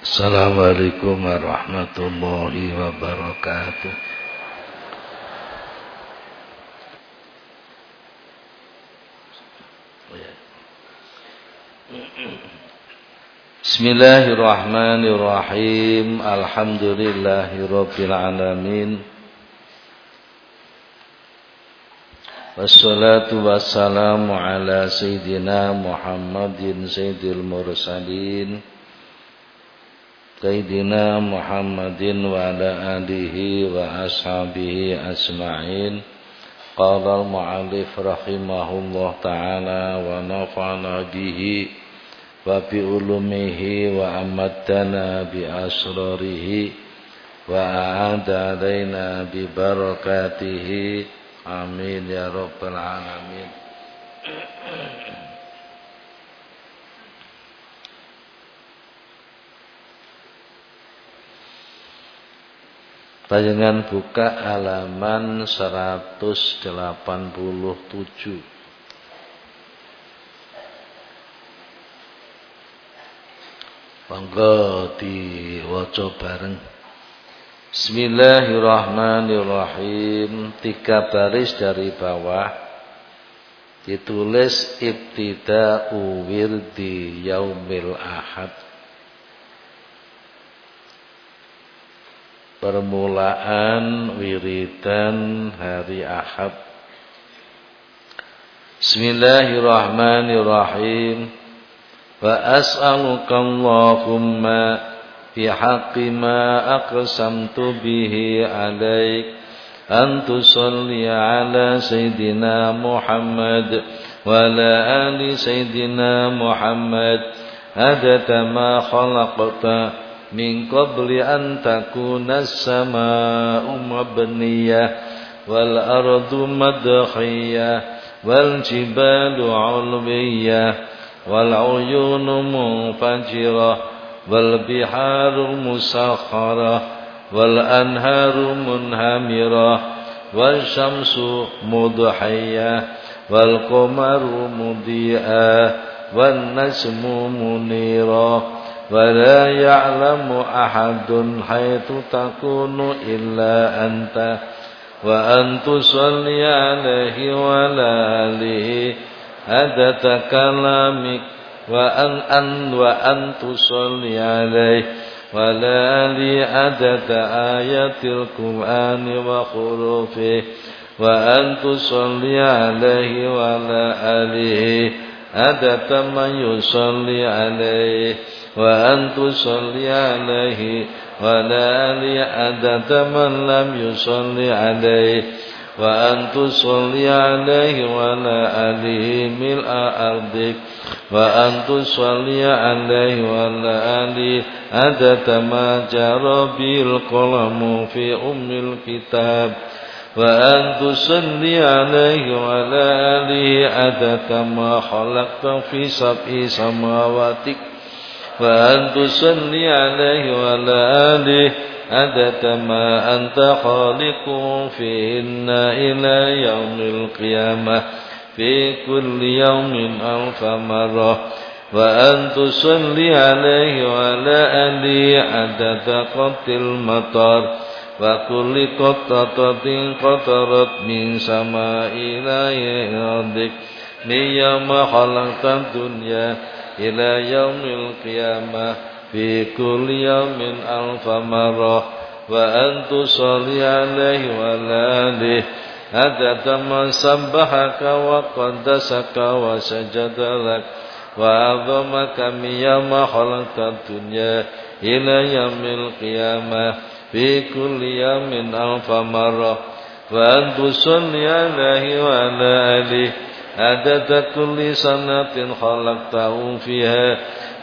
Assalamualaikum warahmatullahi wabarakatuh. Bismillahirrahmanirrahim. Alhamdulillahirabbil alamin. Wassalatu wassalamu ala sayyidina Muhammadin sayyidil mursalin. Sayyidina Muhammadin wa ala alihi wa ashabihi asma'in Qala al-mu'alif rahimahullah ta'ala Wa nafa'na bihi Wa bi ulumihi Wa amadana bi asrarihi Wa a'ada alaina bi barakatihi Amin ya rabbal alamin Panjenengan buka halaman 187. Monggo diwaca bareng. Bismillahirrahmanirrahim. Tiga baris dari bawah ditulis ibtida'u wirdi yaumil ahad. Permulaan wiridan hari Ahad. Bismillahirrahmanirrahim. Wa as'aluka Allahumma fi haqqi ma aqsamtu bihi alaik an tusalli ala sayyidina Muhammad wa ala ali sayyidina Muhammad adata ma khalaqta من قبل أن تكون السماء مبنية والأرض مدخية والجبال علوية والعيون منفجرة والبحار مسخرة والأنهار منهمرة والشمس مضحية والقمر مضيئة والنجم منيرا ولا يعلم أحد حيث تكون إلا أنت وأن تصلي عليه وعلى آله عدد كلامك وأن أن وأن تصلي عليه. وعلى آله عدد آيات القرآن وخروفه وأن تصلي عليه وعلى آله عدد من يصلي عليه. وأن تصلي عليه ولا لعدد من لم يصلي عليه وأن تصلي عليه ولا آله ملء أرضك وأن تصلي عليه ولا آله عدد ما جرى به القلم في أم الكتاب وأن تصلي عليه وعلى آله عدد ما خلقت في سبع سماواتك وأن تصلي عليه وعلى آله عدد ما أنت خالق فيهن إلى يوم القيامة. في كل يوم ألف مرة وأن تصلي عليه وعلى آله عدد قط المطر. وكل قطرة قطرت من سماء إلى أرضك. من يوم خلقت الدنيا إلى يوم القيامة في كل يوم ألف مرة وأن تصلي عليه وعلى آله عدد من سبحك وقدسك وسجد لك وأعظمك من يوم خلقت الدنيا إلى يوم القيامة في كل يوم ألف مرة وأن تصلي عليه وعلى آله عدد كل سنة خلقته فيها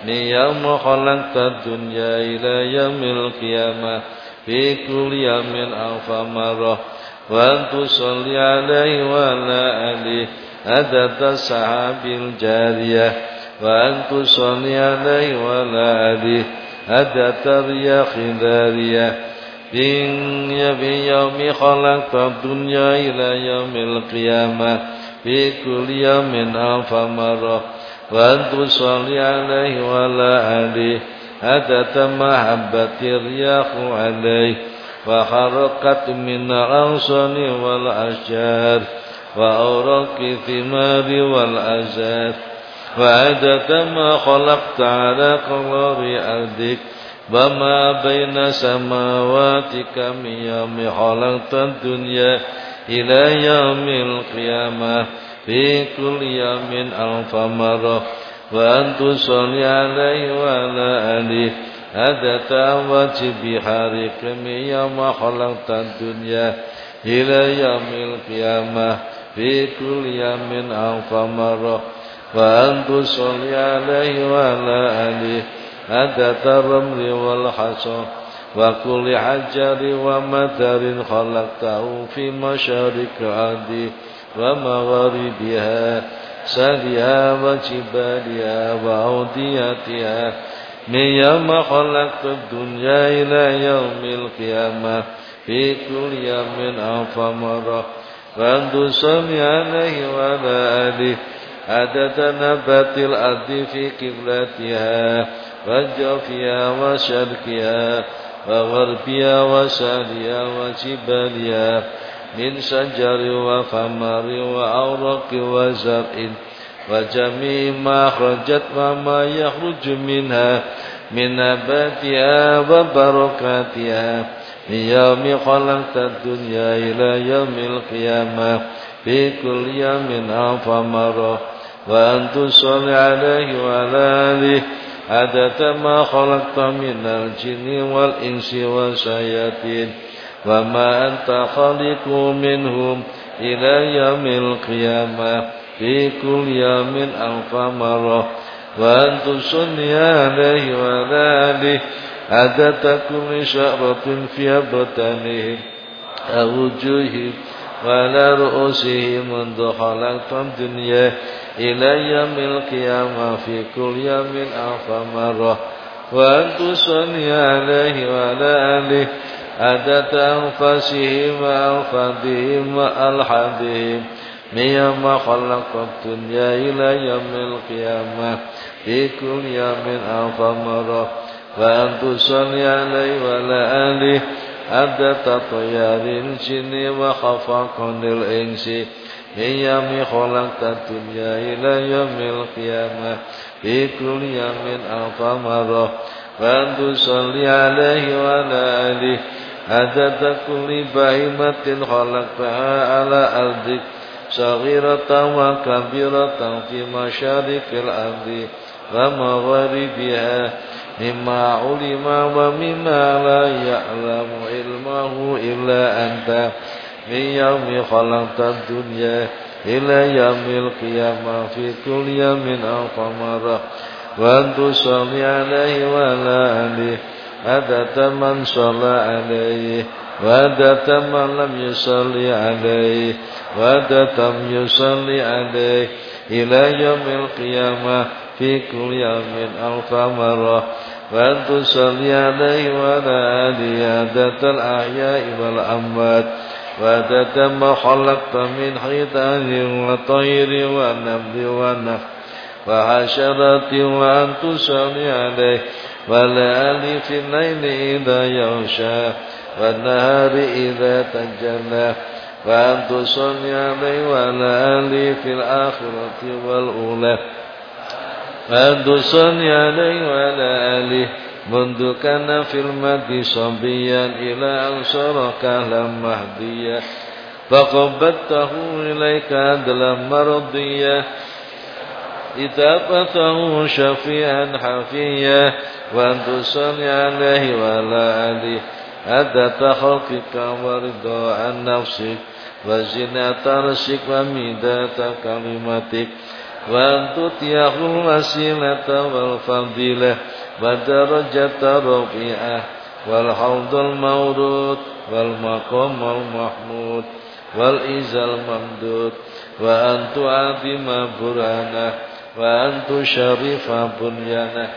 من يوم خلقت الدنيا إلى يوم القيامة في كل يوم ألف مرة وأن تصلي عليه وعلى آله عدد السحاب الجارية وأن تصلي عليه وعلى آله عدد الرياح الدارية في يوم خلقت الدنيا إلى يوم القيامة في كل يوم ألف مرة وأن تصلي عليه وعلى آله عدد محبة الرياح عليه وحركت من الأغصان والأشجار وأوراق الثمار والأزاد وعدد ما خلقت على قرار أرضك وما بين سماواتك من يوم خلقت الدنيا إلى يوم القيامة في كل يوم ألف مرة وأن تصلي عليه وعلى آله عدد وجه بحارك من يوم خلقت الدنيا إلى يوم القيامة في كل يوم ألف مرة وأن تصلي عليه وعلى آله عدد الرمل والحصى وكل حجر ومدر خلقته في مشارق الأرض ومغاربها سالها وجبالها وأوديتها. من يوم خلقت الدنيا إلى يوم القيامة في كل يوم ألف مرة. وأن تصلي عليه وعلى آله عدد نبات الأرض في قبلتها وجوفها وشركها وغربها وسالها وجبالها من شجر وثمر وأوراق وزرع وجميع ما خرجت وما يخرج منها من نباتها وبركاتها من يوم خلقت الدنيا إلى يوم القيامة في كل يوم ألف مرة وأن تصلي عليه وعلى آله عدد ما خلقت من الجن والإنس والشياطين وما أنت خالق منهم إلى يوم القيامة في كل يوم ألف مرة وأن تصلي عليه وعلى آله عدد كل شعرة في أبطانهم أو وجوههم وعلى رؤوسهم منذ خلقت الدنيا إلى يوم القيامة في كل يوم ألف مرة وأن تصلي عليه وعلى آله عدد أنفسهم وأنفادهم وألحادهم من يوم خلق الدنيا إلى يوم القيامة في كل يوم ألف مرة وأن تصلي عليه وعلى آله عدد طيار الجن وخفاق الإنس من يوم خلقت الدنيا إلى يوم القيامة في كل يوم ألف مرة وأن تصلي عليه وعلى آله عدد كل بهيمة خلقتها على أرضك صغيرة وكبيرة في مشارق الأرض ومغاربها مما علم ومما لا يعلم علمه إلا أنت من يوم خلقت الدنيا إلى يوم القيامة في كل يوم ألف مرة وأن تصلي عليه وعلى آله عدد من صلى عليه وعدد من لم يصلي عليه وعدد من يصلي عليه إلى يوم القيامة في كل يوم ألف مرة. وأن تصلي عليه وعلى آله عدد الأحياء والأموات. وعدد ما خلقت من حيطان وطير ونبل ونخل وحشرات وأن تصلي عليه والآل في الليل إذا يغشى والنهار إذا تجلى. وأن تصلي عليه وعلى آله في الآخرة والأولى. وأن تصلي عليه وعلى آله منذ كان في المهد صبيا إلى أن صار كهلا مهديا فقبضته إليك عدلا مرضيا إتابته شفيعا حفيا وأن تصلي عليه وعلى آله عدد خلقك ورضا عن نفسك وزنة رشك وميدات كلمتك وأن تطيع الوسيلة والفضيلة ودرجة رفيعة والحوض المورود والمقام المحمود والإزى الممدود وأن تعظم برهانه وأن تشرف بنيانه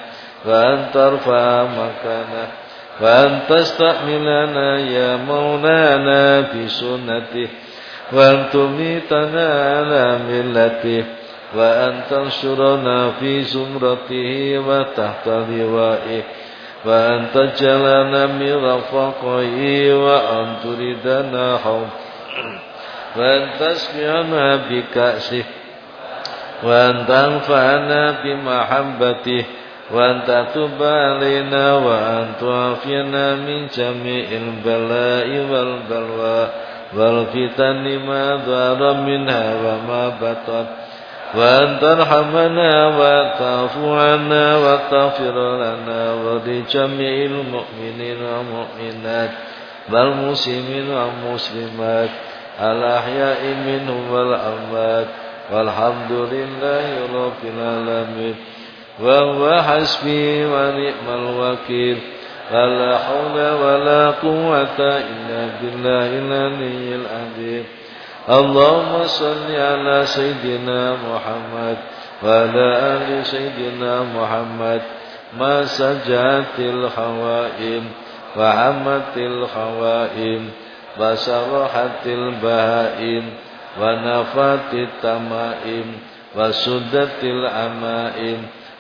وأن ترفع مكانه وأن تستحملنا يا مولانا في سنته وأن تميتنا على ملته وأن تنشرنا في زمرته وتحت لوائه وأن تجعلنا من رفقه وأن تريدنا حب وأن تسقينا بكأسه وأن تنفعنا بمحبته وأن تتوب علينا وأن تعافينا من جميع البلاء والبلوى والفتن ما ظهر منها وما بطن وأن ترحمنا وتعفو عنا وتغفر لنا ولجميع المؤمنين والمؤمنات والمسلمين والمسلمات الأحياء منهم والأموات والحمد لله رب العالمين وهو حسبي ونعم الوكيل ولا حول ولا قوة إلا بالله العلي العظيم اللهم صل على سيدنا محمد وعلى آل سيدنا محمد ما سجعت الحوائم وعمت الخوائم وسرحت البهائم ونفت التمائم وسدت العمائم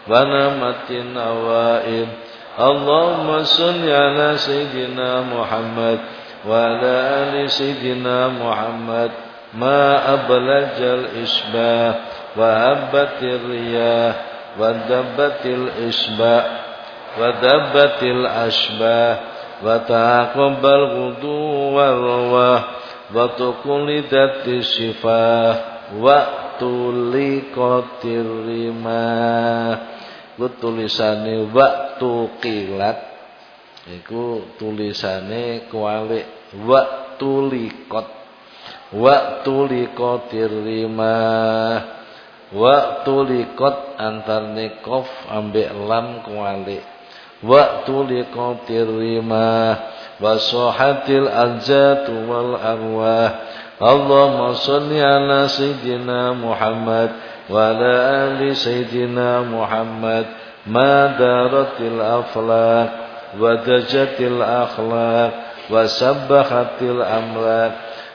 ونمت النوائم اللهم صل على سيدنا محمد وعلى آل سيدنا محمد ما أبلج الإشباه وهبت الرياح ودبت الإشباه ودبت الأشباه وتعاقب الغدو والرواه وتقلدت الشفاه وتلقت الرماه Iku tulisane waktu kilat Iku tulisane kualik Waktu likot Waktu likotir rimah Waktu likot antar nikov ambek lam kuali. Waktu likotir rimah Wasohatil aljatu wal arwah. Allahumma salli ala Sayyidina Muhammad Wa ala ali Sayyidina Muhammad. Ma daratil aflak Wa dajatil akhlak Wa sabbahatil amlak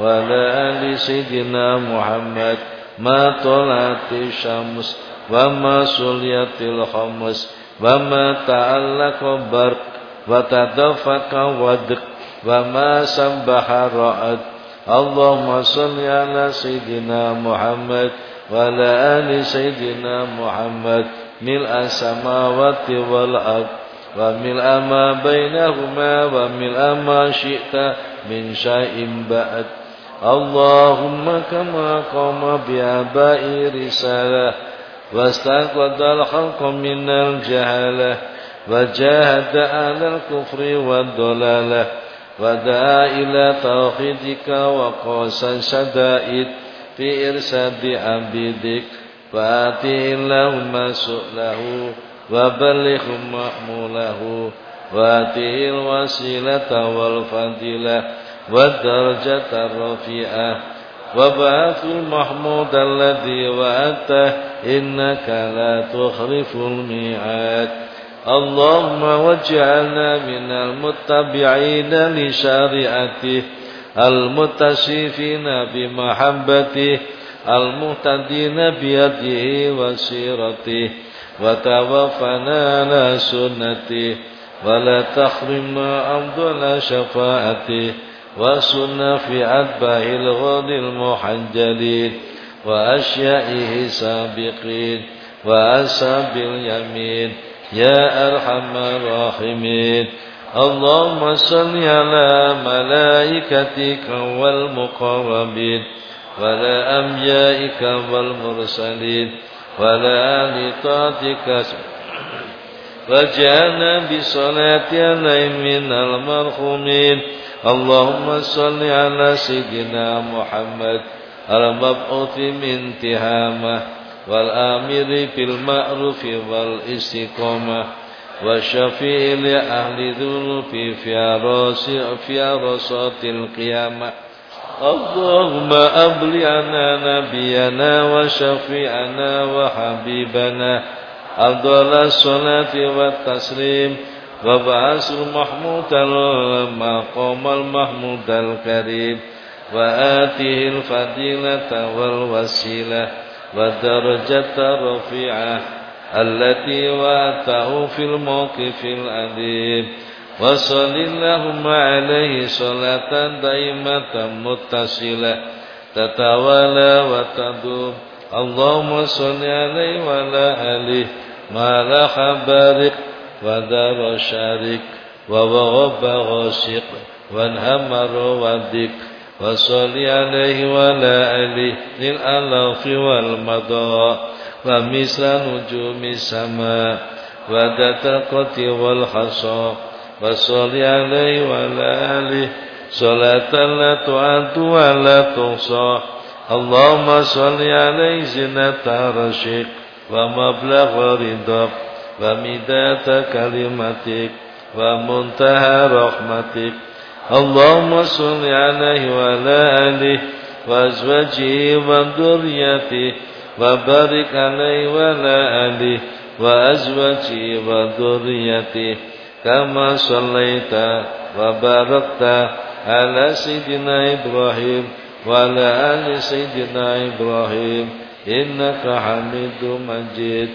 وعلى آل سيدنا محمد ما طلعت الشمس وما سليت الخمس وما تعلق برق وتدفق ودق وما سبح رأت اللهم صل على سيدنا محمد وعلى آل سيدنا محمد ملء السماوات والأرض وملء ما بينهما وملء ما شئت من شيء بعد اللهم كما قام بآباء رسالة واستنقذ الخلق من الجهالة وجاهد أهل الكفر والضلالة ودعا إلى توحيدك وقاس شدائد في إرساد عبيدك. فآتي اللهم سؤله وبلغ مأموله وآته الوسيلة والفضيلة. والدرجة الرفيعة. وبعث المحمود الذي وعدته إنك لا تخلف الميعاد. اللهم واجعلنا من المتبعين لشريعته المتشفين بمحبته المهتدين بيده وسيرته وتوفنا على سنته ولا تحرمنا أفضل شفاعته. وسن في أتباع الغد المحجلين وأشيائه سابقين وأساب اليمين. يا أرحم الراحمين. اللهم صل على ملائكتك والمقربين ولا أنبيائك والمرسلين ولا آل طاعتك وجعلنا بصلاة عليهم من المرحومين. اللهم صل على سيدنا محمد المبعوث من تهامة والآمر بالمعروف والاستقامة وشفيع لأهل ذنوب في عرصات القيامة. اللهم أبلغنا نبينا وشفيعنا وحبيبنا أفضل الصلاة والتسليم وبعث المحمود المقام المحمود الكريم وآته الفضيلة والوسيلة والدرجة الرفيعة التي واتاه في الموقف الأليم وصل اللهم عليه صلاة دائمة متصلة تتوالى وتدوم. اللهم صل عليه وعلى آله ما لح بارك ودار شارك ووغب غاشق وانهمر ودك وصل عليه وعلى آله للألاف والمضاء ومثل نجوم السماء وذات القط والحصى وصل عليه وعلى آله صلاة لا تعد ولا تحصى اللهم صل عليه زنة عرشك ومبلغ رضاك ومداد كلمتك ومنتهى رحمتك. اللهم صل عليه وعلى آله وأزواجه وذريته وبارك عليه وعلى آله وأزواجه وذريته. كما صليت وباركت على سيدنا إبراهيم وعلى آل سيدنا إبراهيم إنك حميد مجيد.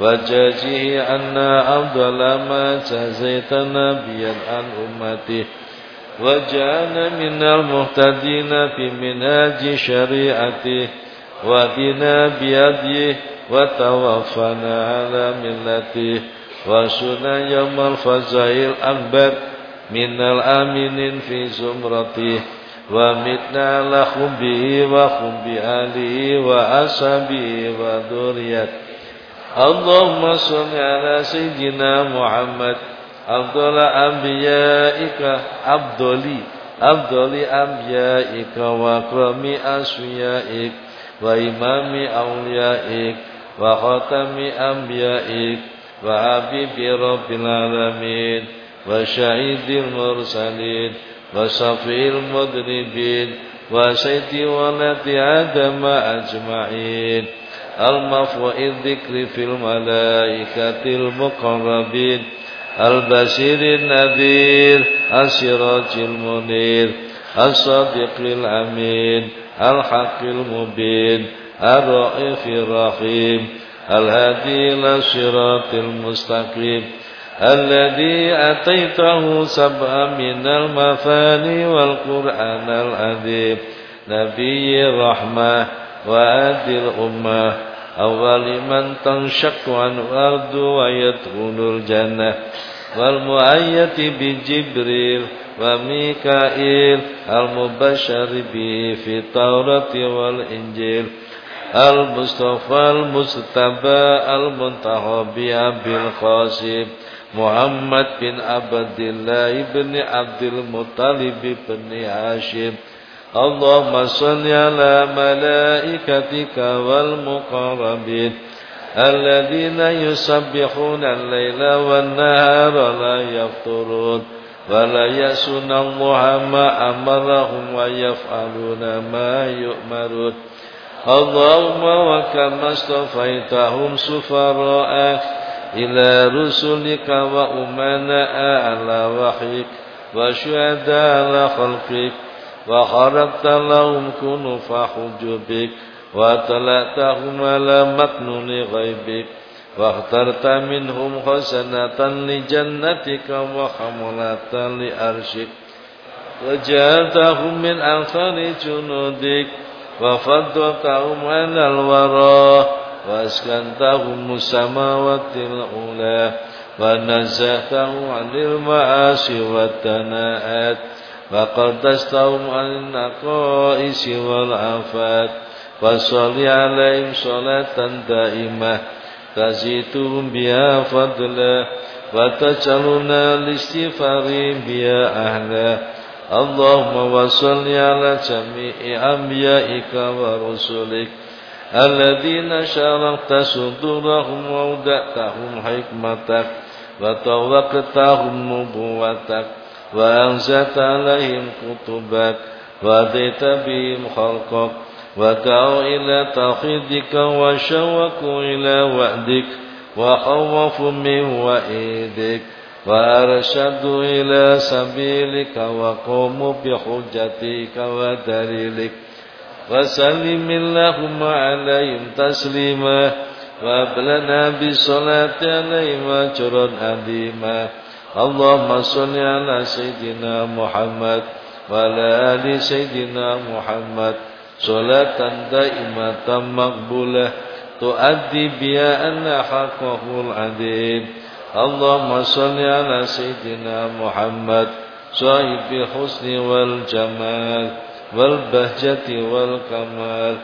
وجازه عنا أفضل ما جزيت نبيا عن أمته. وجعلنا من المهتدين في منهاج شريعته. ودنا بيده وتوفنا على ملته. وسنا يوم الفزع الأكبر من الآمنين في زمرته. ومتنا على خبه وخب آله وأصحابه وذريته اللهم صل على سيدنا محمد أفضل أنبيائك أفضل أفضل أنبيائك وأكرم أسفيائك وإمام أوليائك وختم أنبيائك وحبيب رب العالمين وشهيد المرسلين وصفي المذنبين وسيد ولد آدم أجمعين المفوء الذكر في الملائكة المقربين البشير النذير السراج المنير الصادق الأمين الحق المبين الرئيف الرحيم الهادي إلى الصراط المستقيم الذي أتيته سبعا من المثاني والقرآن العظيم نبي الرحمة وآدي الأمة أول من تنشق عن الأرض ويدخل الجنة والمؤيد بجبريل وميكائيل المبشر به في التوراة والإنجيل المصطفى المجتبى المنتهى بأبي القاسم محمد بن عبد الله بن عبد المطلب بن هاشم اللهم صل على ملائكتك والمقربين الذين يسبحون الليل والنهار لا يفطرون ولا يأسون الله ما أمرهم ويفعلون ما يؤمرون اللهم وكما اصطفيتهم سفراء إلى رسلك وأمناء على وحيك وشهداء على خلقك وخرقت لهم كنف حجبك وطلعتهم على مكنون غيبك واخترت منهم حسنة لجنتك وحملة لأرشك وجعلتهم من أنصار جنودك وفضلتهم على الورى وأسكنتهم السماوات الأولى ونزهتهم عن المعاصي والتناءات وقدستهم عن النقائص والعفات وصل عليهم صلاة دائمة تزيدهم بها فضلا وتجعلنا لاستغفار بها أهلا اللهم وصل على جميع أنبيائك ورسلك الذين شرقت صدورهم وودعتهم حكمتك وطوقتهم نبوتك وأنزلت عليهم كتبك وأديت بهم خلقك ودعوا إلى توحيدك وشوقوا إلى وعدك وخوفوا من وعيدك وأرشدوا إلى سبيلك وقوموا بحجتك ودليلك وسلم اللهم عليهم تسليما وأبلنا بالصلاة عليهم أجرا عظيما اللهم صل على سيدنا محمد وعلى آل سيدنا محمد. صلاة دائمة مقبولة تؤدي بها أن حقه العظيم. اللهم صل على سيدنا محمد صاحب الحسن والجمال. والبهجة والكمال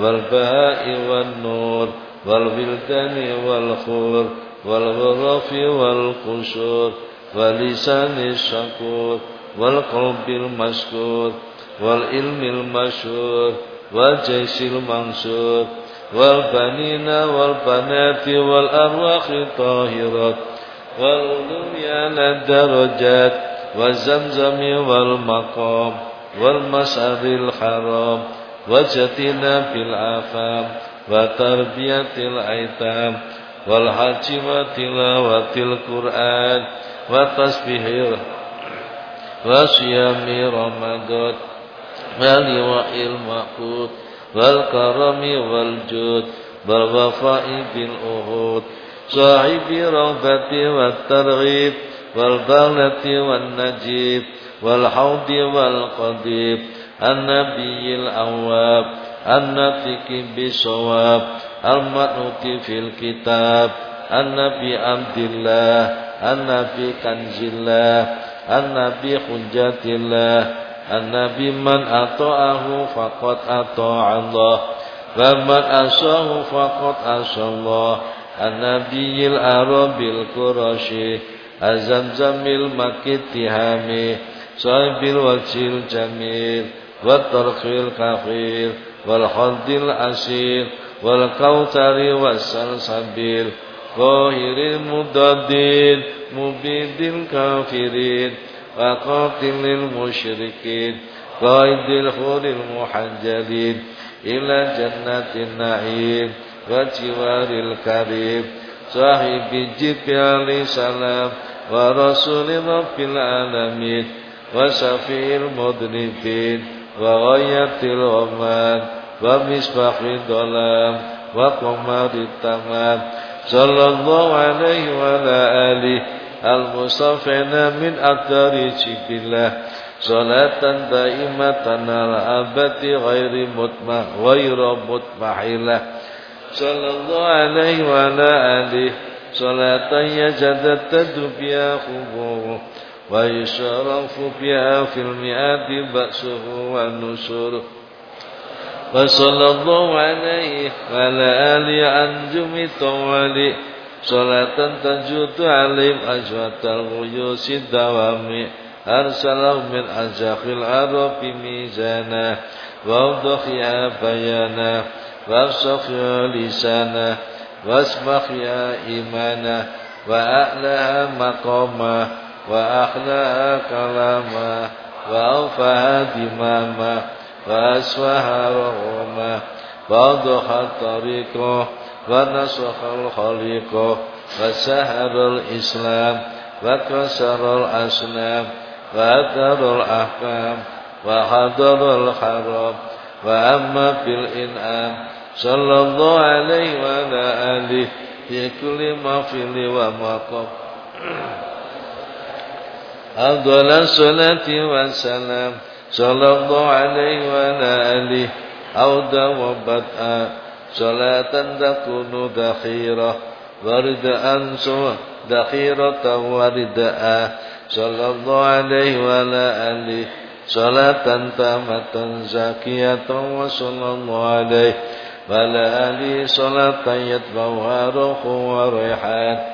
والبهاء والنور والولدان والخور والغرف والقشور ولسان الشكور والقلب المشكور والعلم المشهور والجيش المنصور والبنين والبنات والأرواح الطاهرات على الدرجات والزمزم والمقام. والمسعر الحرام وجتنا في العفام وتربية الأيتام والحج وتلاوة القرآن وتسبيح وصيام رمضان ولواء المعقود والكرم والجود والوفاء بالأهود صاحب روضة والترغيب والبغلة والنجيب والحوض والقضيب النبي الأواب النطق بالصواب المنوط في الكتاب النبي عبد الله النبي كنز الله النبي حجة الله النبي من أطاعه فقد أطاع الله ومن أساه فقد أسى الله النبي العرب القرشي الزمزم المكي التهامي صاحب الوجه الجميل والطرق الكفير والحد الأسير والكوثر والسلسبيل ظاهر المضادين مبيد الكافرين وقاتل المشركين قائد الخور المحجلين إلى جنة النعيم وجوار الكريم صاحب الجد عليه السلام ورسول رب العالمين وشفيع المذنبين وغاية الغمان ومصباح الظلام وقمر التمام. صلى الله عليه وعلى آله المصطفين من أثر الله. صلاة دائمة على أبد غير مطمع غير مطمحلة صلى الله عليه وعلى آله. صلاة يجدد بها خبوره ويشرف بها في المئات بأسه ونشره وصلى الله عليه وعلى آله أنجم طوالي صلاة تجود عليهم أجوة الغيوس الدوام أرسله من أزاق العرب ميزانا وأوضح بيانا وأفسخ لسانا واسمخ يا إيمانا وأعلاها مقاما وأحلاها كلاما وأوفاها دماما وأسواها رغما وأوضح طريقه ونسخ الخليق وسهر الإسلام وكسر الأسلام وأثر الأحكام وحضر الحرام وأما بالإنعام صلى الله عليه وعلى آله في كل مغفل ومقام أفضل الصلاة والسلام صلى الله عليه وعلى آله. أودا وبدءا صلاة تكون ذخيرة. ورداء ذخيرة ورداء صلى الله عليه وعلى آله. صلاة تامة زاكية وصلى الله عليه. وعلى آله صلاة يتبعها روح وريحان.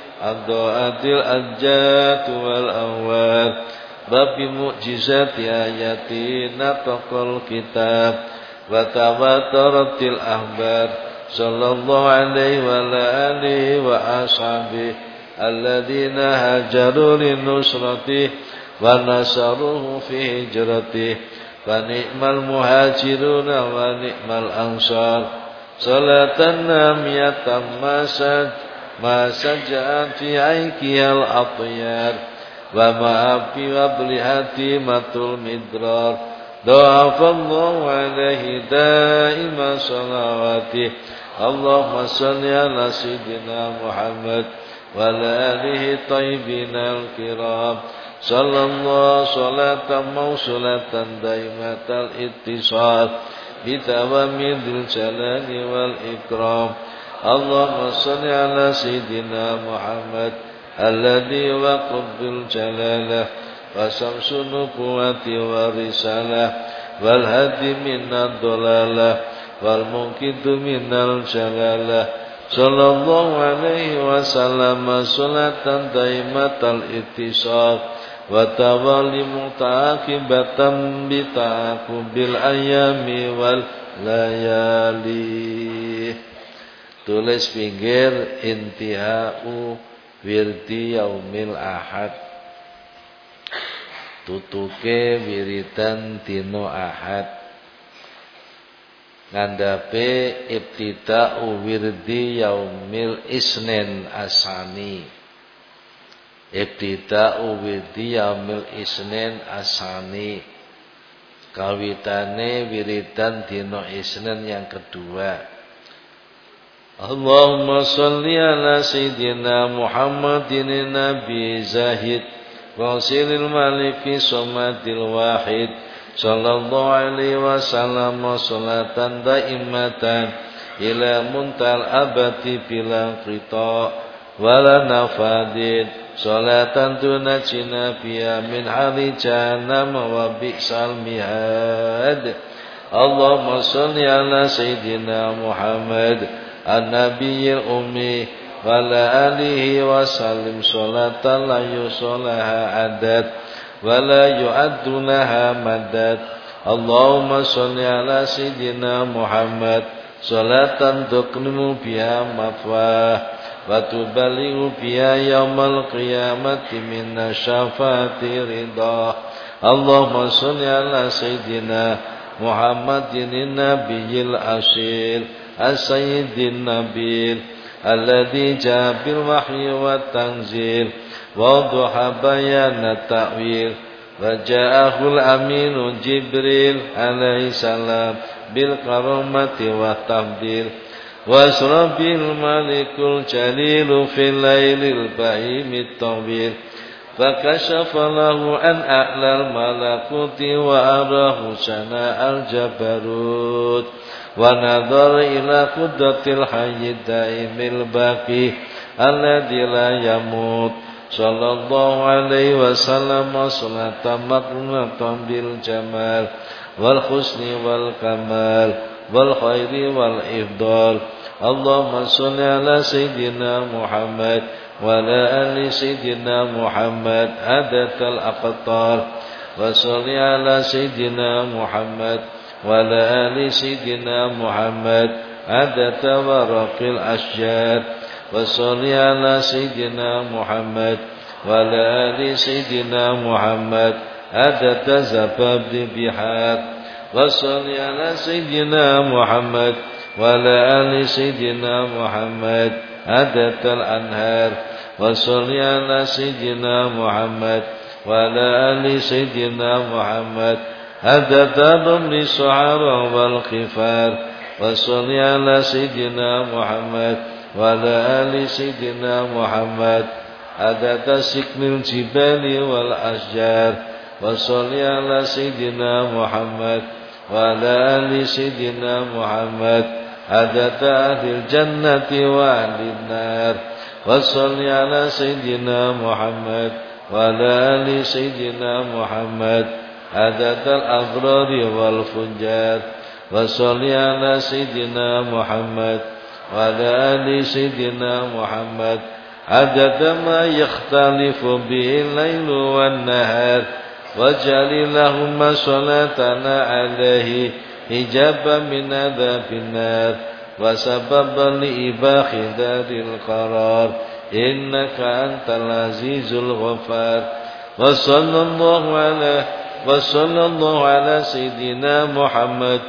Adha'atil ajat wal awad Babi mu'jizat ayatina ya taqal kitab. Wa tawataratil ahbar. Sallallahu alaihi wa alihi wa ashabi Alladina hajaru linusratih Wa nasaruhu fi hijratih. Wa ni'mal muhajiruna wa ni'mal ansar. Salatan namiyatan masajid ما سجأت في عيكها الأطيار وما في وبلها تيمة المدرار ضعف الله عليه دائما صلواته اللهم صل على سيدنا محمد وعلى آله الطيبين الكرام صلى الله صلاة موصولة دائمة الاتصال بدوام ذي الجلال والإكرام اللهم صل على سيدنا محمد الذي وقف بالجلالة وشمس النبوة والرسالة والهدي من الضلالة والمنكد من الجلالة صلى الله عليه وسلم صلاة دائمة الاتصال وتوالي متعاقبة بتعاقب الأيام والليالي tulis pinggir intihau wirdi yaumil ahad. Tutuke wiridan dino ahad. Ngandhape ibtida'u wirdi yaumil isnin asani. Ibtida'u wirdi yaumil isnin asani. Kawitane wiridan dino isnin yang kedua Allahumma salli ala sayyidina Muhammadin nabi zahid wasilil maliki somatil wahid. Sallallahu alaihi wasallam salatan daimatan ila muntal abati bila qita wala nafadid. Salatan tunajina biya min hali jahannam wa bi'sal mihad. Allahumma salli ala sayyidina Muhammad an-nabiyil wa ala alihi wa sallim salatan la yusolaha adat ولا يعد لها مدد اللهم صل على سيدنا محمد صلاة تقنم بها مثواه وتبلغ بها يوم القيامة من الشفاعة رضاه اللهم صل على سيدنا محمد النبي الأصيل السيد النبيل الذي جاء بالوحي والتنزيل وضح بيان التأويل فجاءه الأمين جبريل عليه السلام بالكرامة والتفضيل وأسرى الملك الجليل في الليل البهيم الطويل. فكشف له عن أعلى الملكوت وأراه سناء الجبروت ونظر إلى قدرة الحي الدائم الباقي الذي لا يموت. صلى الله عليه وسلم صلاة مقنة بالجمال والحسن والكمال والخير والإفضال. اللهم صل على سيدنا محمد وعلى آل سيدنا محمد عدد الأقطار وصل على سيدنا محمد وعلى آل سيدنا محمد عدد ورق الأشجار وصل على سيدنا محمد وعلى آل سيدنا محمد عدد زباب بحار وصل على سيدنا محمد وعلى آل سيدنا محمد عدد الأنهار وصل على سيدنا محمد وعلى آل سيدنا محمد. عدد ضمن الصحابة والخفار. وصل على سيدنا محمد وعلى آل سيدنا محمد. عدد سكن الجبال والأشجار. وصل على سيدنا محمد وعلى آل سيدنا محمد. عدد أهل الجنة وأهل النار. وصل على سيدنا محمد وعلى آل سيدنا محمد. عدد الأبرار والفجار. وصل على سيدنا محمد وعلى آل سيدنا محمد. عدد ما يختلف به الليل والنهار. واجعل اللهم صلاتنا عليه. حجابا من عذاب النار. وسببا لإباخ دار القرار إنك أنت العزيز الغفار وصلى الله على وصلى الله على سيدنا محمد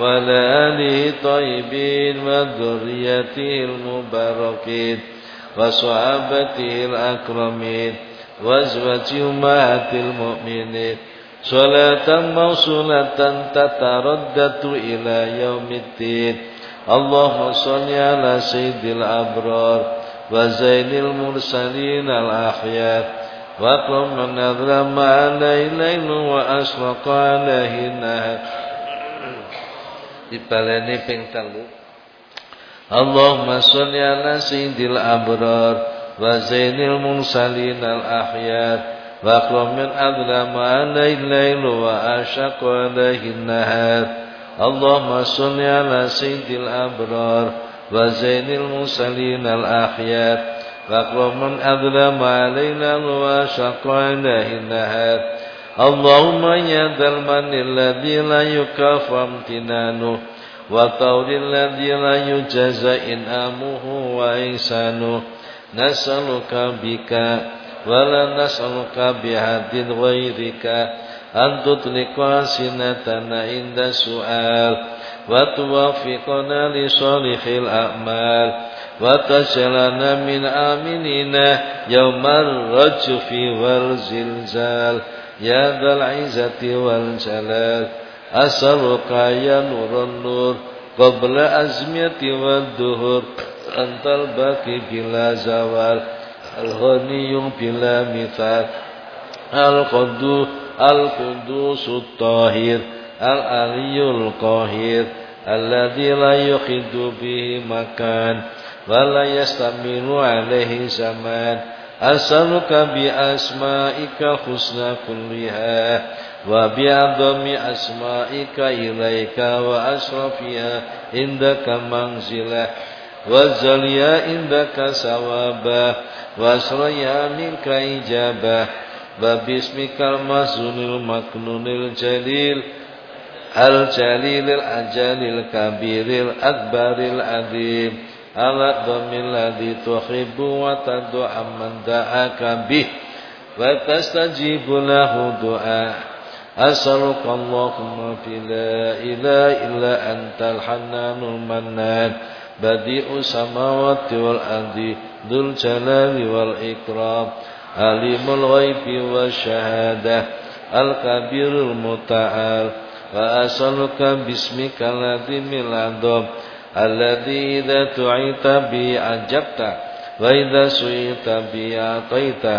وعلى آله الطيبين وذريته المباركين وصحابته الأكرمين وأزواج أمهات المؤمنين صلاة موصولة تتردد إلى يوم الدين اللهم صل على سيد الأبرار وزين المرسلين الأحياء وقم من أظلم عليه الليل وأشرق عليه النهار dibaleni ping telu Allahumma sholli ala sayyidil abrar wa zainil mursalin al ahyar wa aqram min adlama alayhi al-lail wa ashaqa alayhi an-nahar Allahumma sholli ala sayyidil abrar وزين المرسلين الأخيار فاقرب من أظلم علينا وشق عليه النهار اللهم يا ذا المن الذي لا يكافى امتنانه وقول الذي لا يجزى إنعامه وإحسانه نسألك بك ولا نسألك بهد غيرك أن تطلق ألسنتنا عند السؤال وتوفقنا لصالح الأعمال وتجعلنا من آمنين يوم الرجف والزلزال يا ذا العزة والجلال أسألك يا نور النور قبل أزمية والدهور أنت الباقي بلا زوال الغني بلا مثال القدوس القدوس الطاهر العلي القاهر الذي لا يخد به مكان ولا يستمر عليه زمان أسألك بأسمائك حسنى كلها وبأعظم أسمائك إليك وأشرفها عندك منزلة وزليا عندك ثوابا وأسريا منك إجابة وباسمك المسون المكنون الجليل الجليل الأجل الكبير الأكبر العظيم الأعظم الذي تحب وتدعى من دعاك به وتستجيب له دعاء أسألك اللهم في لا إله إلا أنت الحنان المنان بديع السماوات والأرض ذو الجلال والإكرام alimul ghaibi wasyahadah al-kabirul muta'al wa asaluka bismika ladhimil adham alladhi idha tu'ita bi ajabta wa idha su'ita bi ataita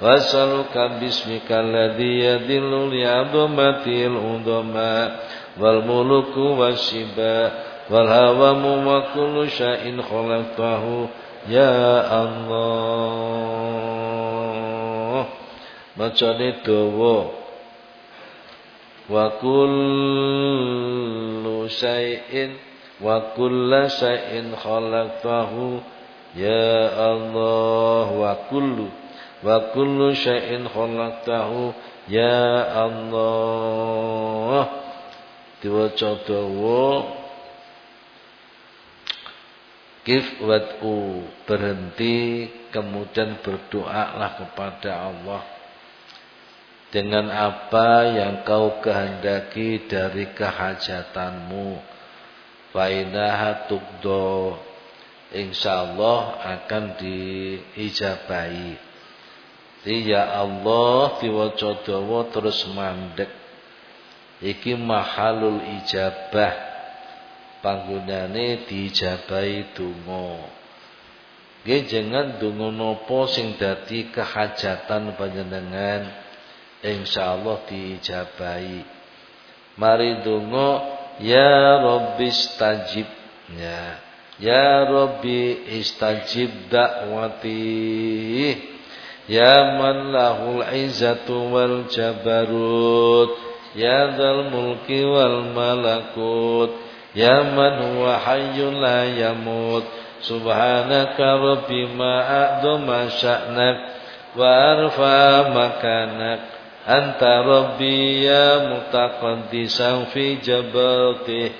wa asaluka bismika alladhi yadillu li adhamatil udhama wal muluku wasyiba wal hawamu wa kullu syai'in khalaqtahu ya Allah. Macane dawa. Wa kullu syai'in wa kulla syai'in khalaqtahu. Ya Allah wa kullu wa kullu syai'in khalaqtahu. Ya Allah. Diwaca dawa. Kif wad'u berhenti kemudian berdoalah kepada Allah dengan apa yang kau kehendaki dari kehajatanmu. Fainaha tukdo insyaallah akan diijabahi. Ya Allah diwaca terus mandek. Iki mahalul ijabah. Panggonane diijabahi donga. Nggih jangan donga napa sing dadi kehajatan panjenengan insyaallah dijabahi. Mari donga ya rabbi stajib ya. Ya rabbi istajib dakwati ya man lahul izzatu wal jabarut. Ya dzal mulki wal malakut. Ya man huwa hayyun la yamut. Subhanaka Rabbi ma'adhu masya'nak wa arfa makanak anta rabbi ya mutaqaddisan fi jabalti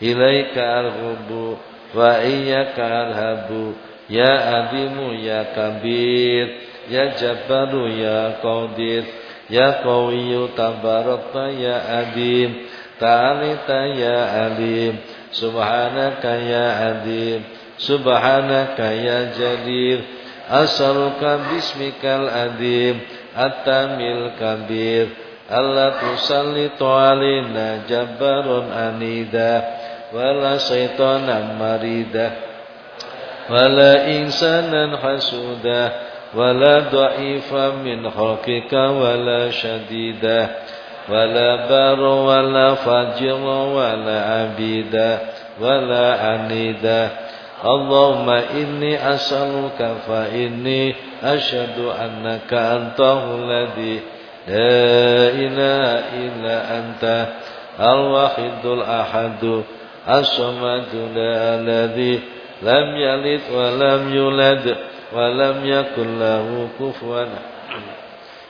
ilaika al-hubu wa iyyaka al-habu ya adimu ya kabir. Ya jabbaru ya qadir. Ya qawiyyu tabarakta ya adim. Ta'alita ya alim. Subhanaka ya adim. Subhanaka ya jadir. Asaluka bismikal adim. التامي الكبير ألا تسلط علينا جبار أنيدا ولا شيطانا مريدا ولا إنسانا حسودا ولا ضعيفا من خلقك ولا شديدا ولا بار ولا فجر ولا عبيدا ولا عنيدا Allahumma inni as'aluka fa inni asyhadu annaka antahul ladzi la ilaha illa anta al-wahidul ahadu as-samadu alladzi lam yalid wa lam yulad wa lam yakul lahu kufuwan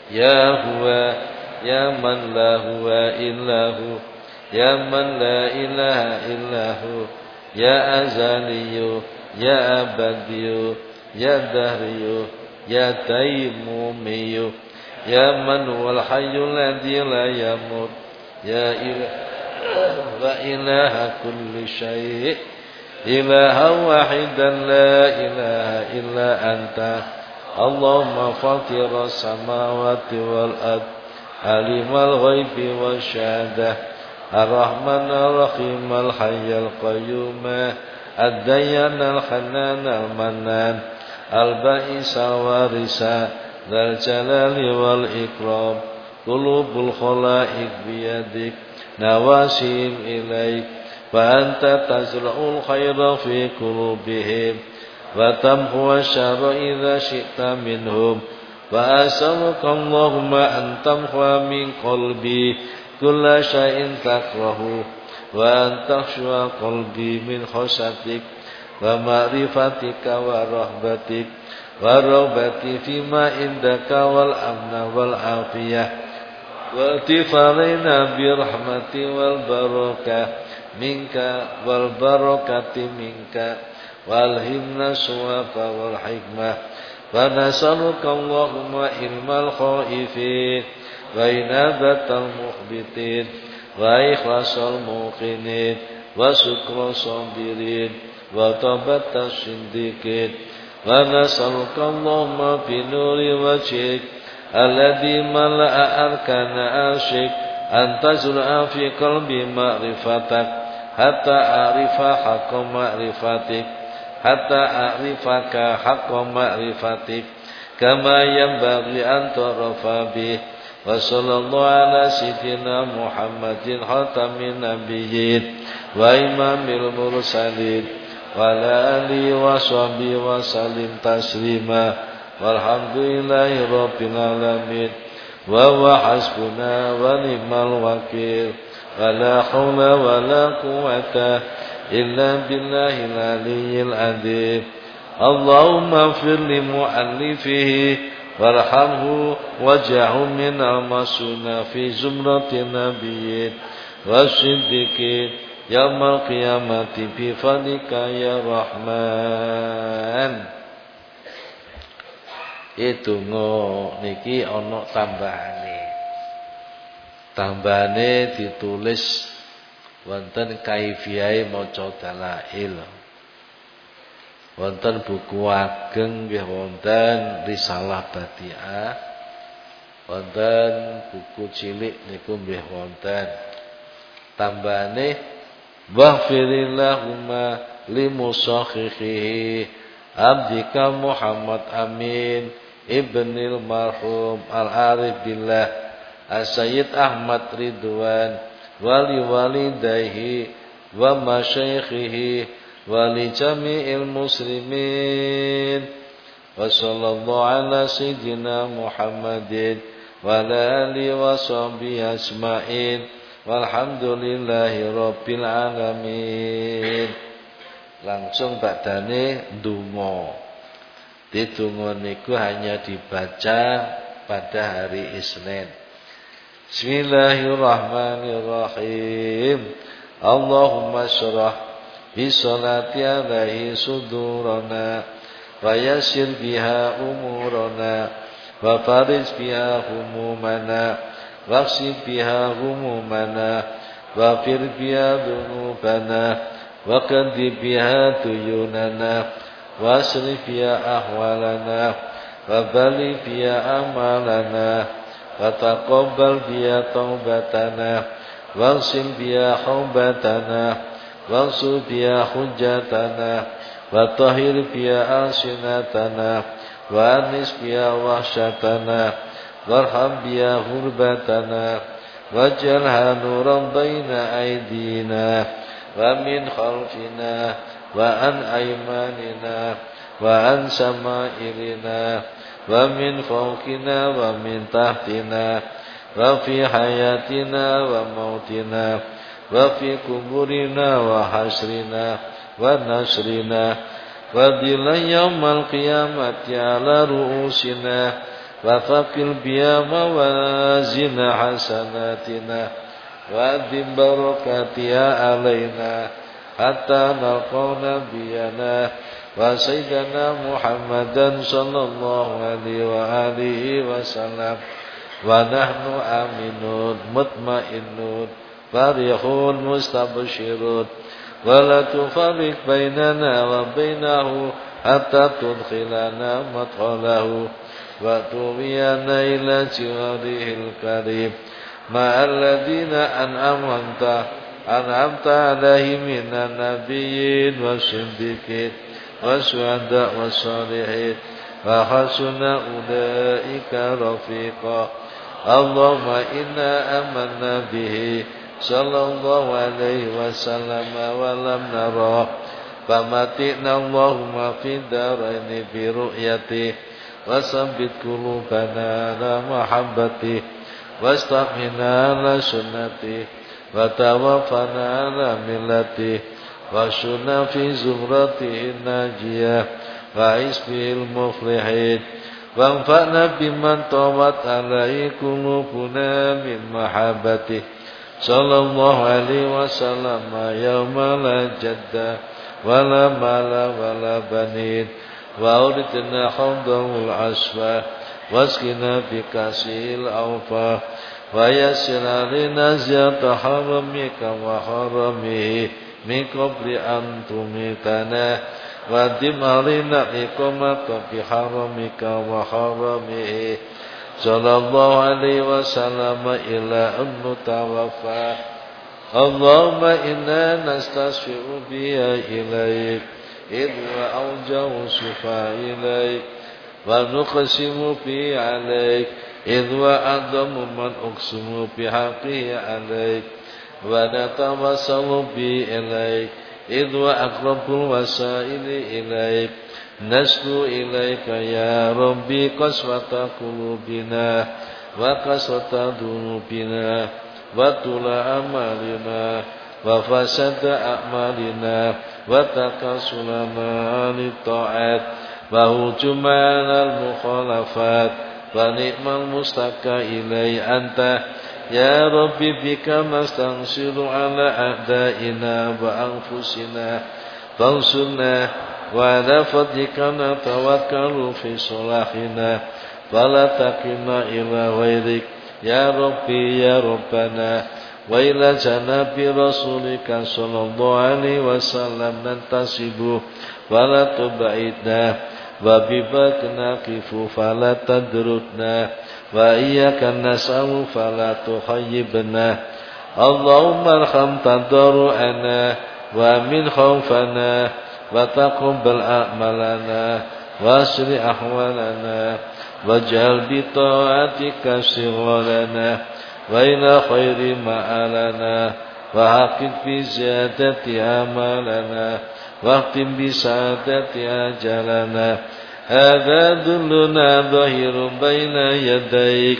ya huwa ya man la huwa illahu ya man la ilaha illahu يا أزلي يا أبدي يا دهري يا تيمومي يا من هو الحي الذي لا يموت يا إله كل شيء إلها واحدا لا إله إلا أنت. اللهم فاطر السماوات والأرض عليم الغيب والشهادة. الرحمن الرحيم الحي القيوم الديان الحنان المنان البائس الوارث ذا الجلال والإكرام قلوب الخلائق بيدك نواسيم إليك فأنت تزرع الخير في قلوبهم وتمحو الشر إذا شئت منهم وأسألك اللهم أن تمحو من قلبي كل شيء تكره وأن تخشى قلبي من خشيتك ومعرفتك ورهبتك والرغبة فيما عندك والأمن والعافية والتفارنا برحمة والبركة منك والبركة منك والهمنا الصواب والحكمة ونسألك اللهم علم الخائفين وإنابة المخبتين وإخلاص الموقنين وشكر الصابرين وتوبة الصديقين ونسألك اللهم بنور وجهك الذي ملأ أركان عرشك أن تزرع في قلبي معرفتك حتى أعرف حق معرفتك حتى أعرفك حق معرفتك كما ينبغي أن تعرف به وصلى الله على سيدنا محمد خاتم النبيين وإمام المرسلين وعلى آله وصحبه وسلم تسليما والحمد لله رب العالمين. وهو حسبنا ونعم الوكيل. ولا حول ولا قوة إلا بالله العلي العظيم. اللهم اغفر لمؤلفه وارحمه واجعله من المسؤولين في زمرة النبيين والصديقين يوم القيامة بفضلك يا رحمن itu ngo niki ana tambahane tambahane ditulis wonten kaifiyahe maca dalail wonten buku ageng nggih wonten risalah badiah. Wonten buku cilik niku nggih wonten. Tambahane waghfirillahumma limusakhihi abdika Muhammad Amin ibnil marhum al-arif billah as-sayyid Ahmad Ridwan wali walidayhi wa masyayikhihi wali jami'il muslimin وصلى الله على سيدنا محمد وعلى آله وصحبه أجمعين والحمد لله رب العالمين langsung badane ndonga Ditunggu niku hanya dibaca pada hari Isnin. Bismillahirrahmanirrahim. Allahumma syrah bisolati alaihi sudurona, wa yasir biha umurona, wa farij biha humumana waksib biha humumana wa fir biha dunubana wa kadib biha tuyunana wa asri biha ahwalana wa bali biha amalana wa taqabbal biha taubatana wa biha haubatana واغسل بيا حجتنا وطهر بيا ألسنتنا وأنس بيا وحشتنا وارحم بيا غربتنا واجعلها نورا بين أيدينا ومن خلفنا وعن أيماننا وعن سمائرنا ومن فوقنا ومن تحتنا وفي حياتنا وموتنا وفي قبورنا وحشرنا ونشرنا وذل يوم القيامة على رؤوسنا وثقل بيا موازين حسناتنا وأدم بركاتها علينا حتى نلقى نبينا وسيدنا محمدا صلى الله عليه وآله وسلم ونحن آمنون مطمئنون فرحون مستبشرون ولا تفرق بيننا وبينه حتى تدخلنا مدخله وتوبينا إلى جواره الكريم مع الذين أنعمت أنعمت عليه من النبيين والصديقين والشهداء والصالحين وحسن أولئك رفيقا اللهم إنا آمنا به صلى الله عليه وسلم ولم نراه فمتئنا اللهم في الدارين برؤيته وثبت قلوبنا على محبته واستقنا على سنته وتوفنا على ملته واشنا في زمرته الناجية وعيش به المفلحين وانفعنا بمن طوت عليه قلوبنا من محبته sallallahu alaihi wasallam ya la jadda wala mala wala banin wa uridna hamdul asfa waskina bikasil awfa wa yassir lana ziyata haramika wa haramihi min qabli an tumitana wa dim iqamata bi haramika wa haramihi صلى الله عليه وسلم إلى أن نتوفى. اللهم إنا نستشفع بها إليك. إذ وأوجه شفاء إليك. ونقسم في عليك. إذ وأعظم من أقسم بحقه عليك. ونتوصل به إليك. إذ وأقرب الوسائل إليك. نشكو إليك يا ربي قسوة قلوبنا وقسوة ذنوبنا وطول أمالنا وفسد أعمالنا وتكاسلنا عن الطاعات وهجمنا المخالفات فنعم المستكى إلي أنت يا ربي بك نستنصر على أعدائنا وأنفسنا فانصرنا وعلى فضلك نتوكل في صلاحنا فلا تكلنا إلى غيرك يا ربي يا ربنا وإلى جناب رسولك صلى الله عليه وسلم ننتسب ولا تبعدنا وببك نقف فلا تدركنا وإياك نسأل فلا تخيبنا اللهم ارحم تضرعنا ومن خوفنا وتقبل أعمالنا واسر أحوالنا واجعل بطاعتك شغلنا وإلى خير مآلنا وحقق في زيادة أعمالنا واختم بسعادة أجلنا. هذا ذلنا ظهير بين يديك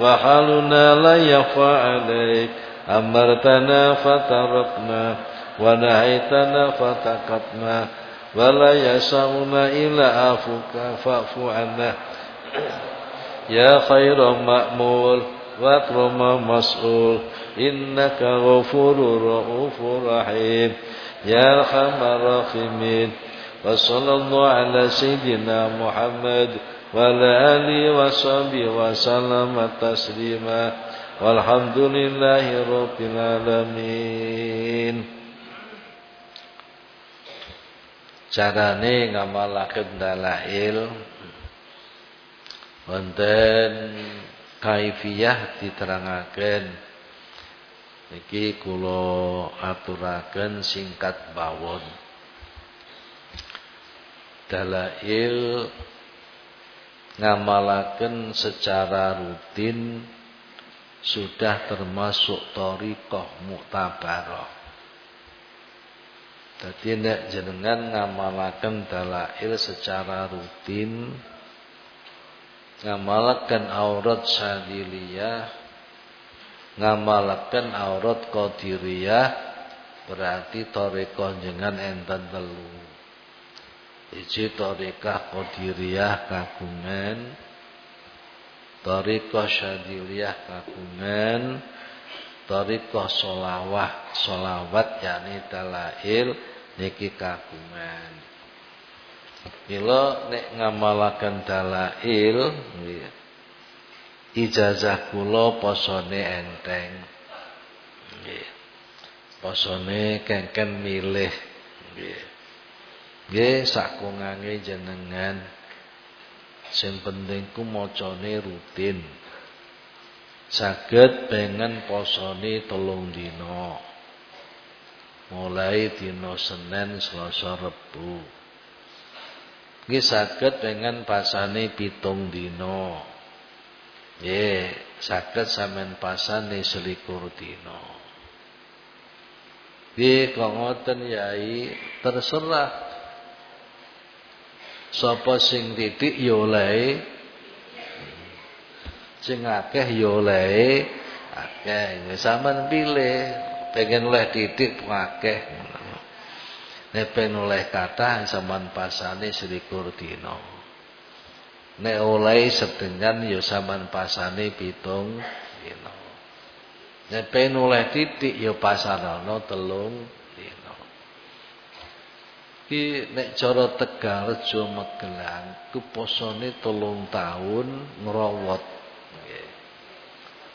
وحالنا لا يخفى عليك. أمرتنا فتركنا ونهيتنا فتقتنا ولا يسعنا إلا عفوك فاعف عنا. يا خير مأمول وأكرم مسؤول إنك غفور رؤوف رحيم. يا أرحم الراحمين وصلى الله على سيدنا محمد وعلى آله وصحبه وسلم تسليما. والحمد لله رب العالمين. Carane ngamalaken dalail wonten kaifiyah diterangaken. Niki kula aturaken singkat bawon dalail ngamalaken secara rutin sudah termasuk torikoh muktabaroh jadi nek jenengan ngamalaken dalail secara rutin ngamalaken aurat sadiliyah ngamalaken aurat qadiriyah berarti torikoh jenengan enten telu. Iji torikah qadiriyah kagungan Torikoh syadiliyah kagungan Torikoh solawah Solawat yakni dalail niki kagungan. Mila nek ngamalaken dalail ijazah kula posone enteng. Nggih. Posone kengken milih. Nggih. Nggih sakungange jenengan. Sing penting ku macane rutin. Saged pengen posone telung dina mulai dina Senin, Selasa, Rebu. Nggih saged dengan pasane pitung dina. Nggih, saged sampean pasane selikur dina. Nggih, kok ngoten yai, terserah. Sapa sing titik ya oleh. Sing akeh ya oleh. Akeh, pilih pengen oleh titik akeh nek pengen oleh kata sampean pasane selikur dina. Nek oleh sedengan ya sampean pasane pitung dina. Nek pengen oleh titik ya pasarana telung dina. Iki nek cara Tegalrejo Magelang ku posone telung tahun ngerawat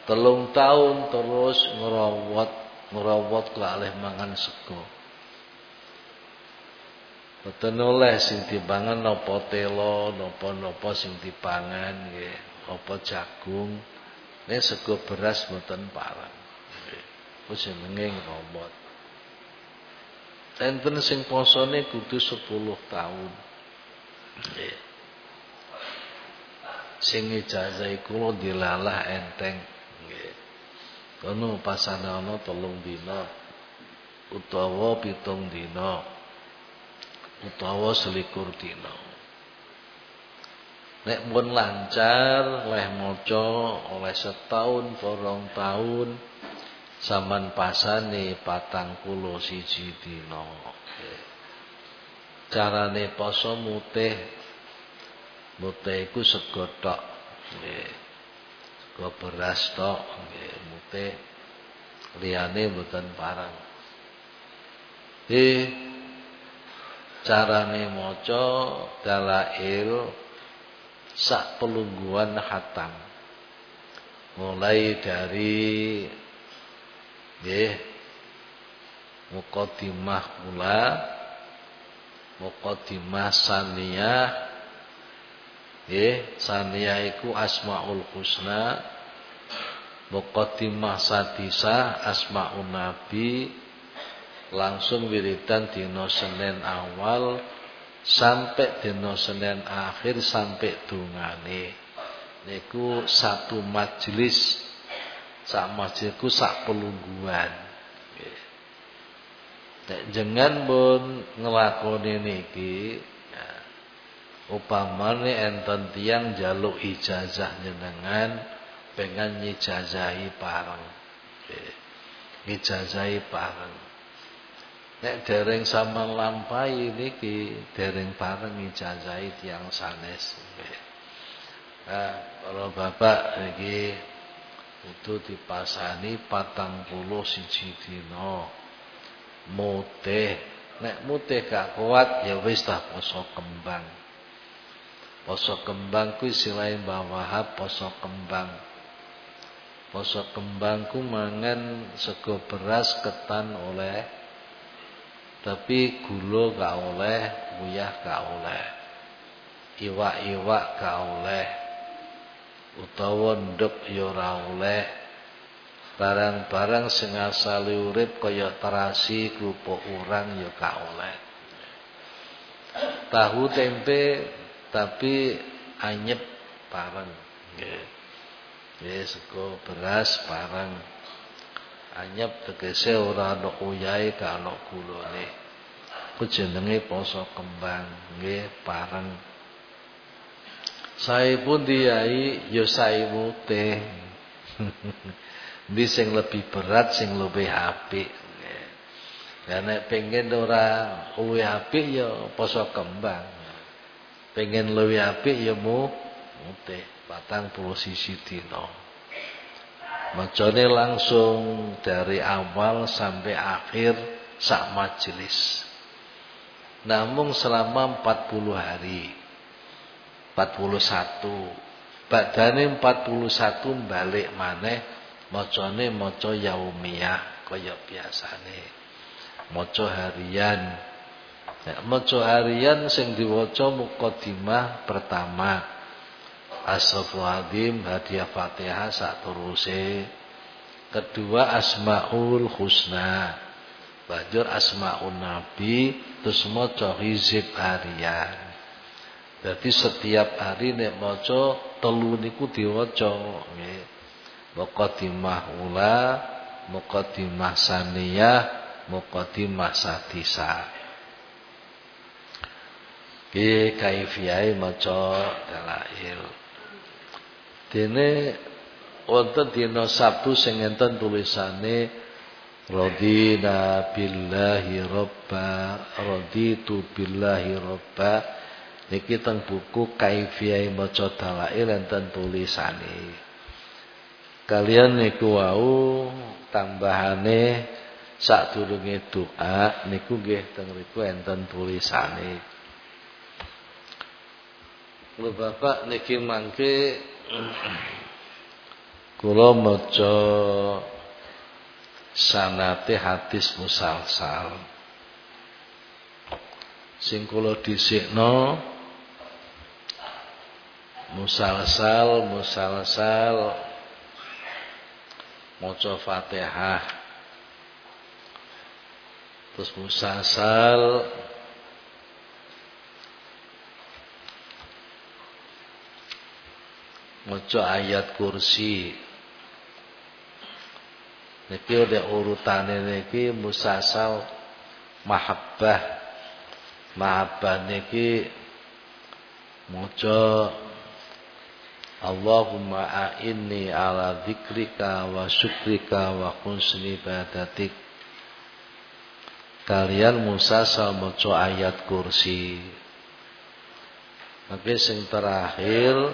telung tahun terus ngerawat ngrawat kalih mangan sego. Boten oleh sing dipangan napa telo, napa-napa sing dipangan nggih, apa jagung. Nek sego beras boten parang. Ku jenenge ngrawat. Enten sing posone kudu 10 taun. Nggih. Sing ijazah kula dilalah enteng kono pasanana telung dina utawa pitung dina utawa selikur dina. Nek pun lancar oleh maca oleh setahun porong tahun saman pasane patang puluh siji dina. Carane poso mutih mutih iku sego tok nggih. Beras tok mute liyane mboten parang. Di carane maca dalail sak pelungguan hatam. Mulai dari nggih muqaddimah kula muqaddimah saniyah nggih saniyah iku asmaul husna Muqaddimah sadisa Asmaun Nabi langsung wiridan dina Senin awal sampai dina Senin akhir sampai dungane niku satu majelis sak majelisku sak pelungguan nek jenengan pun nglakoni niki ya, upamane enten tiang jaluk ijazah jenengan pengen nyijazahi pareng ngijazahi pareng nek dereng sama lampai niki dereng pareng ngijazahi tiang sanes. Nah kalau bapak niki itu dipasani patang puluh siji dina. Mutih. Nek mutih gak kuat ya wis tak poso kembang. Poso kembang ku istilahnya Mbah Wahab poso kembang. Poso kembang ku mangan sego beras ketan oleh tapi gula gak oleh, buyah gak oleh. Iwak-iwak gak oleh. Utawa nduk ya ora oleh. Barang-barang sing asale urip kaya terasi, kerupuk urang ya gak oleh. Tahu tempe tapi anyep parang nggih sego beras parang anyep tegese ora ana uyahe ana gulane ku jenenge poso kembang nggih parang Saya pun diai yo ya saya mute. Ndi sing lebih berat sing lebih apik. Ya nek pengen ora luwih apik ya poso kembang. Pengen luwih apik ya mu mutih patang puluh sisi dina. Macane langsung dari awal sampai akhir sak majelis. Namun selama 40 hari. 41 badane 41 balik maneh macane maca yaumiyah kaya biasane. Maca harian. Ya, maca harian sing diwaca mukadimah pertama As-Safwadim hadiah Fatihah sak turuse. Kedua Asmaul Husna. Banjur Asmaul Nabi terus maca hizib harian. Jadi setiap hari nek maca telu niku diwaca nggih. Muqaddimah ula, muqaddimah saniyah, muqaddimah sadisah. Ki kaifiyai maca dalail. Dene wonten dina Sabtu sing enten tulisane radina billahi robba raditu billahi robba niki teng buku kaifiyai maca dalail enten tulisane. Kalian niku wau tambahane sadurunge doa niku nggih teng riku enten tulisane. Lho Bapak niki mangke kula maca sanate hadis musalsal. Sing kula dhisikno musalsal musalsal maca Fatihah. Terus musalsal maca ayat kursi. Niki udah urutane niki musasal mahabbah. Mahabbah niki maca Allahumma a'inni ala dzikrika wa syukrika wa husni ibadatik. Kalian musasal maca ayat kursi. Tapi sing terakhir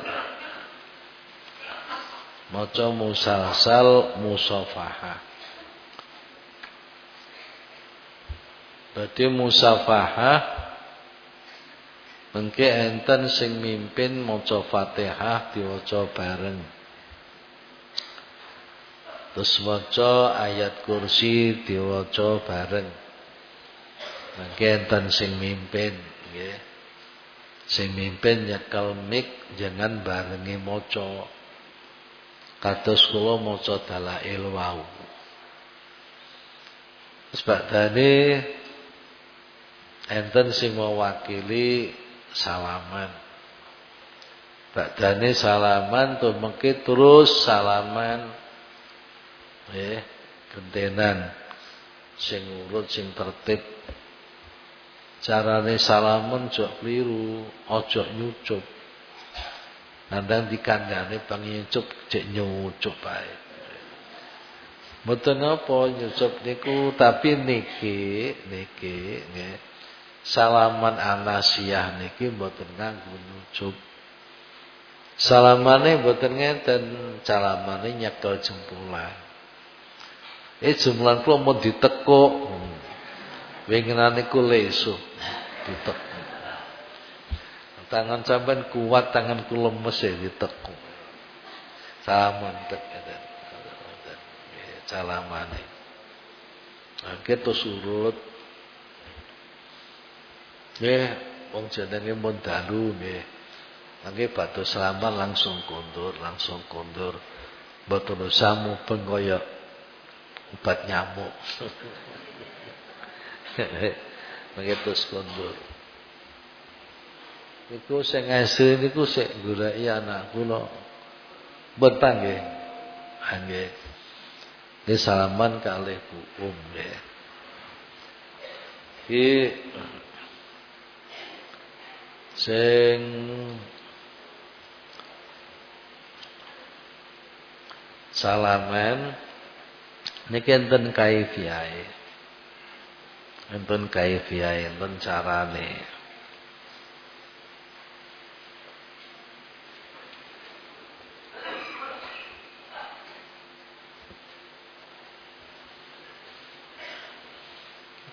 maca musalsal musafaha. Berarti musafaha mengke enten sing mimpin maca Fatihah diwaca bareng. Terus maca ayat kursi diwaca bareng. Mengke enten sing mimpin nggih. Sing mimpin nyekel mik jangan barengi maca kados kula maca dalail wau. Badane enten sing mewakili salaman. Badane salaman tuh mengki terus salaman. Nggih, gentenan sing urut sing tertib. Carane salaman jok keliru, ojo nyucup. Nandang dikandane bang nyucup cek nyucup baik. Mboten apa nyucup niku tapi niki niki nggih. Salaman anasiyah niki mboten nganggo nyucup. Salamane mboten ngeten, salamane nyekel jempulan. Eh jempulan kula mau ditekuk. Winginane ku lesu ditekuk. Tangan sampean kuat, tanganku lemes ya ditekuk. Salaman tek Salamane. Oke to surut. Nggih, wong jenenge mun dalu nggih. Nggih batu selamat langsung kondur, langsung kondur. Mboten usah mubeng kaya obat nyamuk. Nggih terus kondur. Iku sing asli niku sik goleki anak kula. Mboten nggih. Nggih. Nggih salaman kalih Bu Um nggih. Iki sing salaman niki enten kaifiyahe. Enten kaifiyahe, enten carane.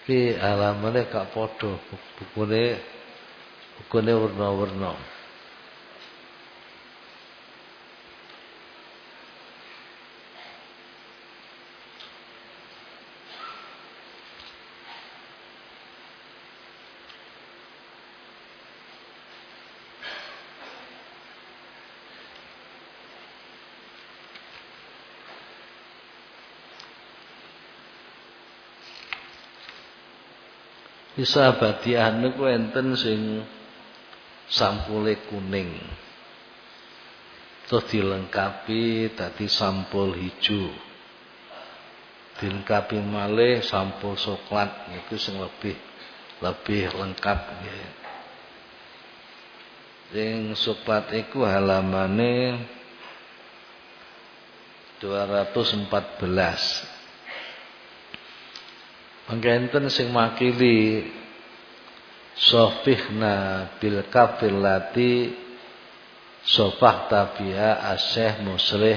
tapi alamannya gak padha, bukune bukune warna-warna Isabadiah niku enten sing sampule kuning. Terus dilengkapi tadi sampul hijau. Dilengkapi malih sampul coklat niku sing lebih lebih lengkap nggih. Sing coklat iku halamane 214 Mangkenten sing makili Sofihna bil kafilati Sofah tabiha asyih muslih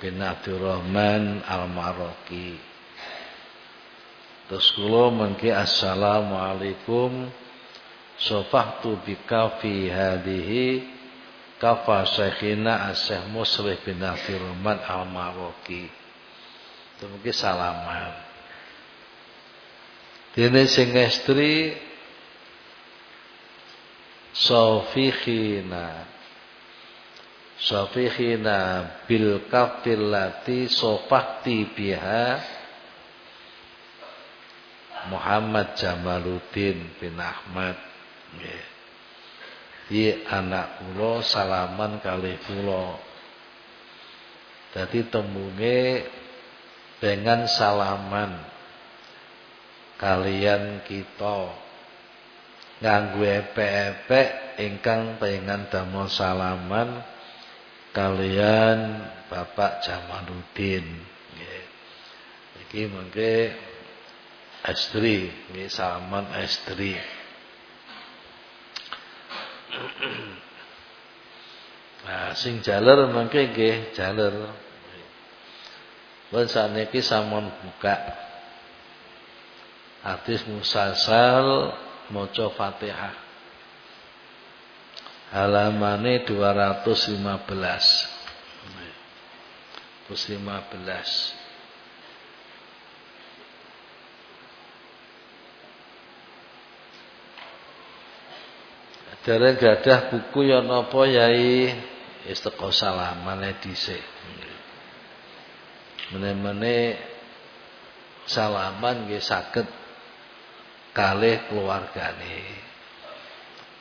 bin Abdurrahman al-Maroki. Terus kula mengki assalamualaikum. Sofah tu bika fi hadihi Kafa syekhina asyih muslih bin Abdurrahman al-Maroki. Itu mungkin salaman Dene sing estri Sofikhina Sofikhina bil kafillati sofakti biha Muhammad Jamaluddin bin Ahmad nggih. Anak kula salaman kali kula. Dadi tembunge dengan salaman kalian kita. Nganggo epek-epek ingkang pengen damel salaman kalian Bapak Jamaluddin. Nggih. Iki mengke estri nggih salaman estri Nah, sing jaler mengke nggih jaler. Wes saniki buka Hadis musalsal maca Fatihah. Halamane 215. 215. Dereng gadah buku ya napa yai wis teko salamane. Mene-mene salaman nggih saged kalih keluargane.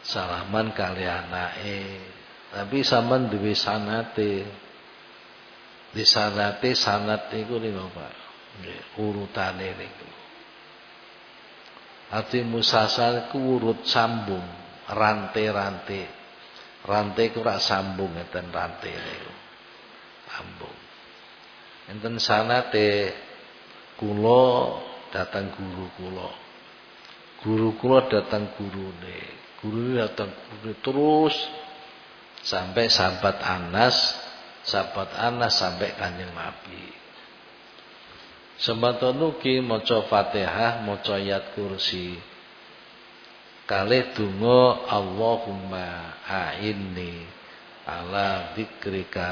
Salaman kali anake. Tapi sampean duwe sanate. Di sanate sanat niku niku Pak. Urutane niku. Arti musasal ku urut sambung, rantai-rantai. Rantai ku rak sambung ngeten rantai niku. Sambung. Enten sanate kula datang guru kula. Guru kula datang gurune. Guru datang gurune terus sampai sahabat Anas, sahabat Anas sampai Kanjeng Nabi. Sembaton nuki maca Fatihah, maca ayat kursi. Kali donga Allahumma a'inni ala dzikrika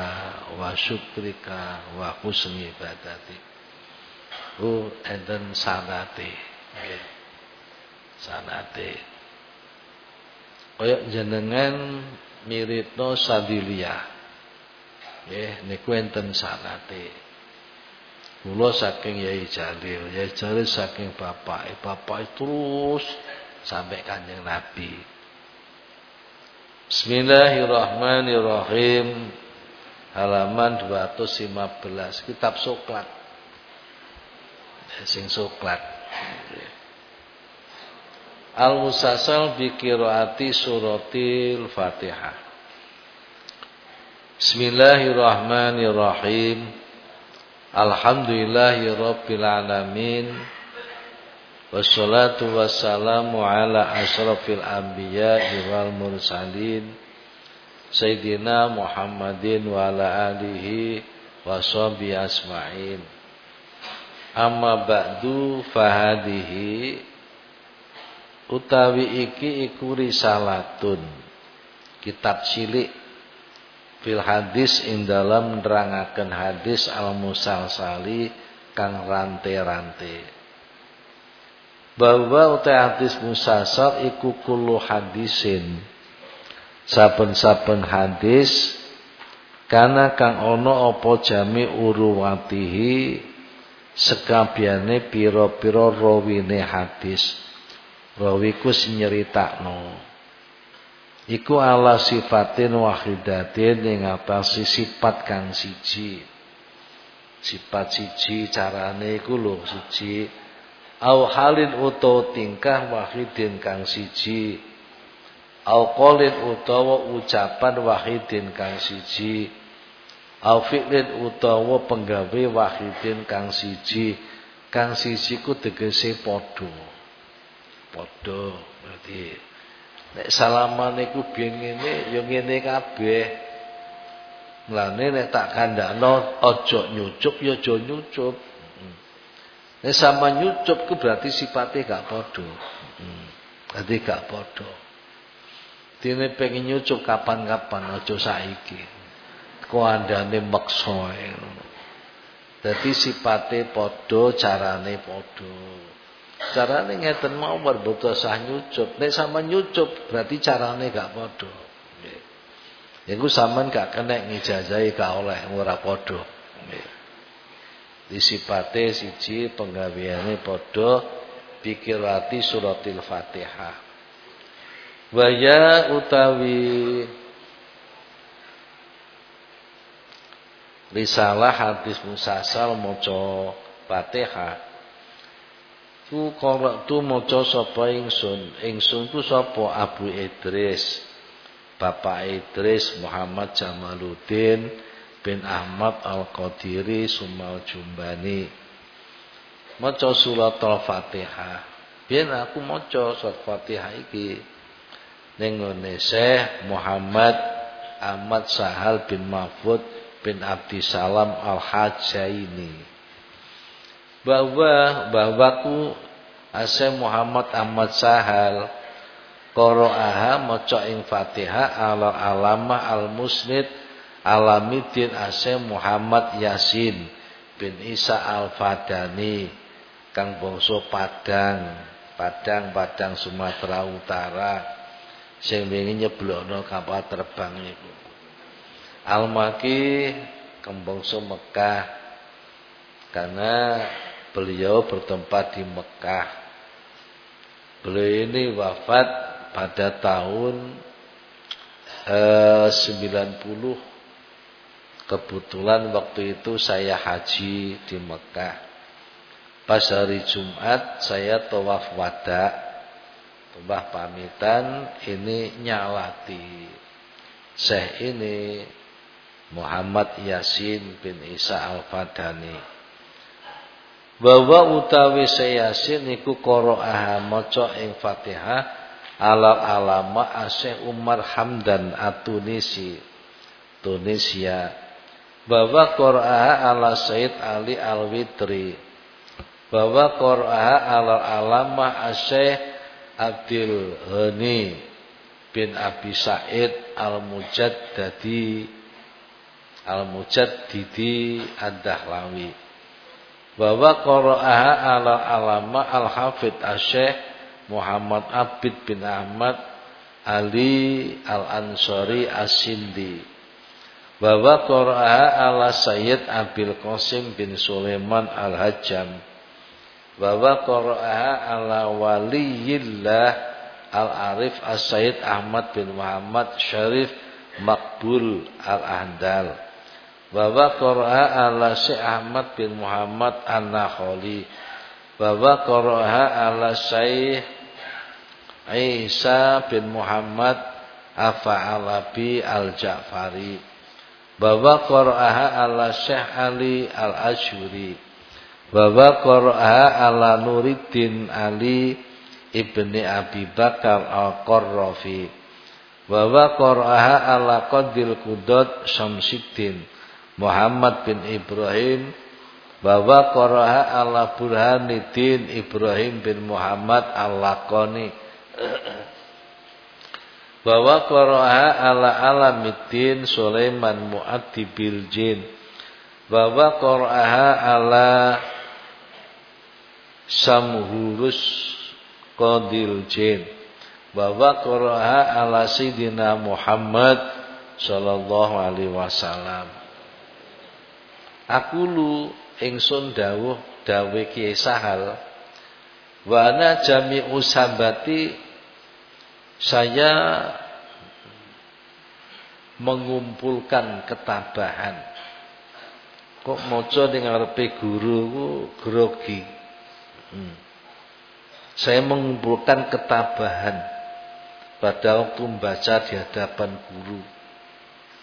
wa syukrika wa husni ibadati. Oh enten sanate. Nggih. Sanate. Kaya jenengan miritno sadiliyah. Nggih niku enten sanate. Kula saking Yai Jalil, Yai Jalil saking bapak, bapak terus sampai kanjeng Nabi. Bismillahirrahmanirrahim. Halaman 215 kitab Soklat. Sing Soklat. Al-Musasal bi qiraati suratil Fatihah. Bismillahirrahmanirrahim. Alhamdulillahi Rabbil Alamin Wassalatu wassalamu ala asrafil anbiya wal mursalin Sayyidina Muhammadin wa ala alihi wa sahbihi asma'in Amma ba'du fahadihi Utawi iki iku risalatun. Kitab cilik fil hadis ing dalam nerangaken hadis al musalsali kang rante-rante. Bahwa utai hadis musalsal iku kullu hadisin. Saben-saben hadis karena kang ono apa jami uruwatihi sekabiane pira-pira rawine hadis rawiku nyeritakno. Iku ala sifatin wahidatin ing atase sifat kang siji. Sifat siji carane iku lho siji. Au halin utawa tingkah wahidin kang siji. Au qalin utawa ucapan wahidin kang siji. Au fi'lin utawa penggawe wahidin kang siji. Kang siji ku tegese padha padha berarti Nek salaman iku biyen ngene ya ngene kabeh. Mulane nek tak kandhakno aja nyucup ya aja nyucup. Hmm. Nek sama nyucup ku berarti sifatnya gak padha. Hmm. Berarti gak padha. Dene pengen nyucup kapan-kapan aja saiki. Kuandane maksa. Dadi sipate padha, carane padha. Carane ngeten mau berbutuh sah nyucup. Nek sama nyucup berarti carane gak padha. Nggih. Iku sampean gak kena ngijazahi gak oleh ora padha. Nggih. Disipate siji penggaweane padha pikirati suratil Fatihah. Waya utawi risalah hadis musasal maca Fatihah Ku tu maca sapa ingsun. Ingsun ku sapa Abu Idris. Bapak Idris Muhammad Jamaluddin bin Ahmad Al-Qadiri Sumal Jumbani. Maca surat Al-Fatihah. Biyen aku maca surat Fatihah iki Syekh Muhammad Ahmad Sahal bin Mahfud bin Abdisalam Al-Hajaini bahwa bahwaku ase Muhammad Ahmad Sahal qara'aha maca ing Fatihah ala alama al musnid alamidin ase Muhammad Yasin bin Isa al Fadani kang bangsa Padang Padang Padang Sumatera Utara sing wingi nyeblokno kapal terbang niku. Al-Maki kembangsa Mekah karena beliau bertempat di Mekah. Beliau ini wafat pada tahun eh, 90. Kebetulan waktu itu saya haji di Mekah. Pas hari Jumat saya tawaf wada Mbah pamitan ini nyalati. Syekh ini Muhammad Yasin bin Isa Al-Fadani. Bahwa utawi Yasin iku qara'aha maca ing Fatihah ala alama Syekh Umar Hamdan At-Tunisi. Tunisia. Bahwa qara'aha ala Said Ali Al-Witri. Bahwa qara'aha ala alama Syekh Abdul Ghani bin Abi Said Al-Mujaddadi Al-Mujaddidi Ad-Dahlawi bahwa qara'aha ala alama Al-Hafidh Asy-Syaikh Muhammad Abid bin Ahmad Ali Al-Ansari As-Sindi. Bahwa qara'aha ala Sayyid Abil Qasim bin Sulaiman Al-Hajjam. Bahwa qara'aha ala waliyillah al-arif as-sayyid Ahmad bin Muhammad Syarif Makbul al-Ahdal bahwa qara'aha ala Syekh Ahmad bin Muhammad An-Nakholi bahwa qara'aha ala Syekh Isa bin Muhammad Afa'alabi al-Ja'fari. Bahwa qara'aha ala Syekh Ali al-Asyuri bahwa qara'a ala Nuruddin Ali ibni Abi Bakar al-Qarrafi. Bahwa qara'a ala Qadil Qudud Syamsiddin Muhammad bin Ibrahim bahwa qara'a ala Burhanuddin Ibrahim bin Muhammad al-Laqani. Bahwa qara'a ala Alamiddin Sulaiman Mu'addibil Jin. Bahwa qara'a ala samhurus qadil jin. Bahwa qira'a ala sidina Muhammad sallallahu alaihi wasallam aku lu ingsun dawuh dawe Kiai Sahal wa ana jami'u sabati saya mengumpulkan ketabahan kok maca ning ngarepe guru ku grogi Hmm. Saya mengumpulkan ketabahan pada waktu membaca di hadapan guru.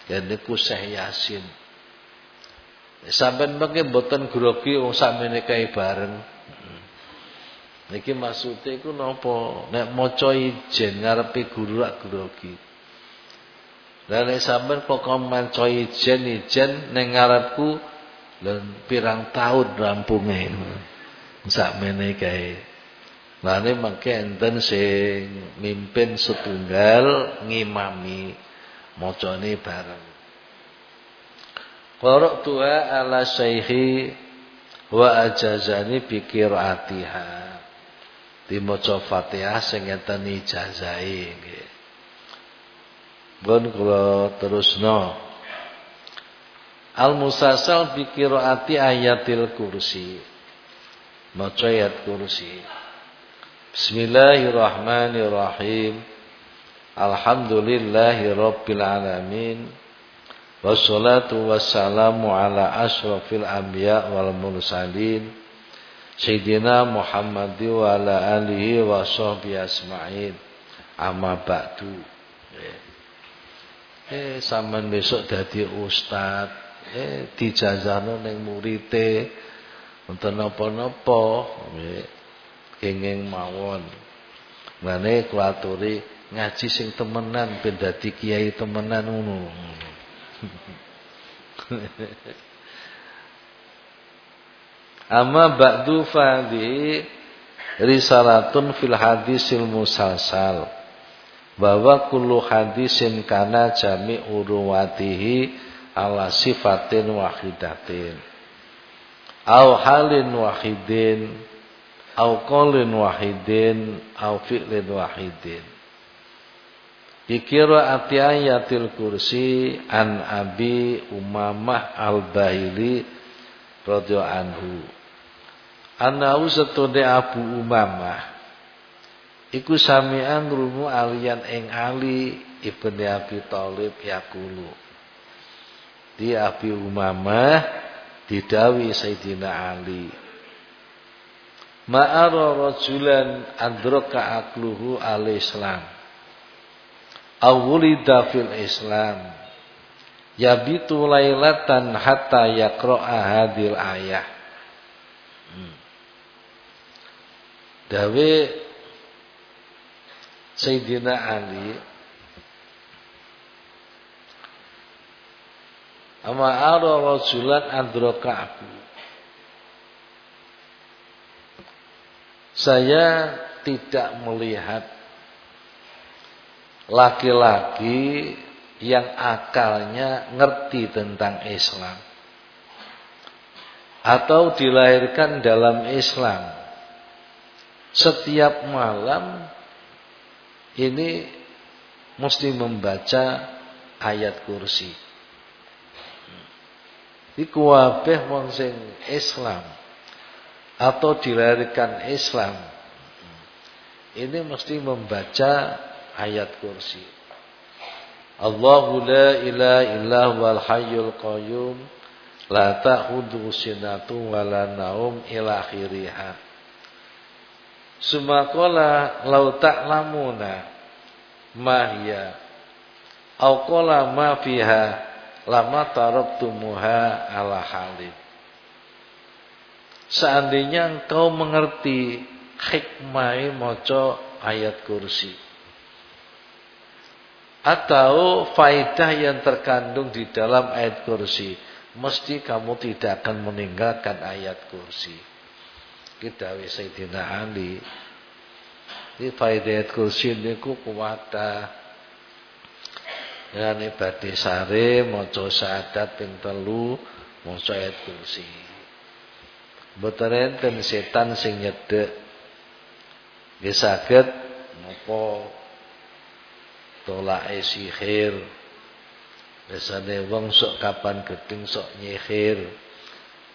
Dan niku Syekh Yasin. Sampai mungkin boten grogi wong sakmene kae bareng. Niki maksudnya iku napa? Nek maca ijen ngarepe guru rak grogi. Lah nek sampean kok maca ijen ijen ning ngarepku lan pirang tahun rampunge. sakmene kae. Lane mangke enten sing mimpin setunggal ngimami macane bareng. Qara'tuha ala syaihi wa ajazani bi qiraatiha. Dimaca Fatihah sing enten ijazahe nggih. Gon kula terusno. Al musasal bi qiraati ayatil kursi. Maca ayat kursi. Bismillahirrahmanirrahim. Alhamdulillahi rabbil. Wassalatu wassalamu ala asrafil anbiya wal mursalin. Sayyidina Muhammad wa ala alihi wa sahbihi asma'in. Amma ba'du. Eh sampean besok dadi ustaz. Eh dijazano ning murite. Wonten napa-napa nggih kenging mawon. Mane kula aturi ngaji sing temenan ben dadi kiai temenan ngono. Amma ba'du fadi risalatun fil hadisil musalsal. Bahwa kullu hadisin kana jami uruwatihi ala sifatin wahidatin. Au halin wahidin au qolin wahidin au fi'lin wahidin Dikira ati ayatil kursi an Abi Umamah Al-Bahili radhiyallahu anhu. Ana usatune Abu Umamah iku sami'an rumu alian ing Ali ibni Abi Thalib yakulu. Di Abi Umamah didawi Sayyidina Ali ma'ara rajulan adraka akluhu al-islam awulida fil islam. Yabitu lailatan hatta yaqra'a hadil ayah. Hmm. dawe Sayyidina Ali Ama ara rajulan adraka aku Saya tidak melihat laki-laki yang akalnya ngerti tentang Islam. Atau dilahirkan dalam Islam. Setiap malam ini mesti membaca ayat kursi. Di kuwabeh wong sing Islam atau dilahirkan Islam. Ini mesti membaca ayat kursi. Allahu la ilaha illa huwal hayyul qayyum. La ta'khudhu sinatun wa la naum ila akhiriha. Sumakola lau ta'lamuna ma hiya. Au qala ma fiha lama taraktumuha ala halid Seandainya engkau mengerti hikmah maca ayat kursi atau faidah yang terkandung di dalam ayat kursi. Mesti kamu tidak akan meninggalkan ayat kursi. Kita Sayyidina Ali. Ini faidah ayat kursi ini ku kuwata. Ya ibadah sare maca syahadat ping telu maca ayat kursi. Mboten enten setan sing nyedek. Nggih saged napa tolake sihir. Biasane wong sok kapan gedeng sok nyihir.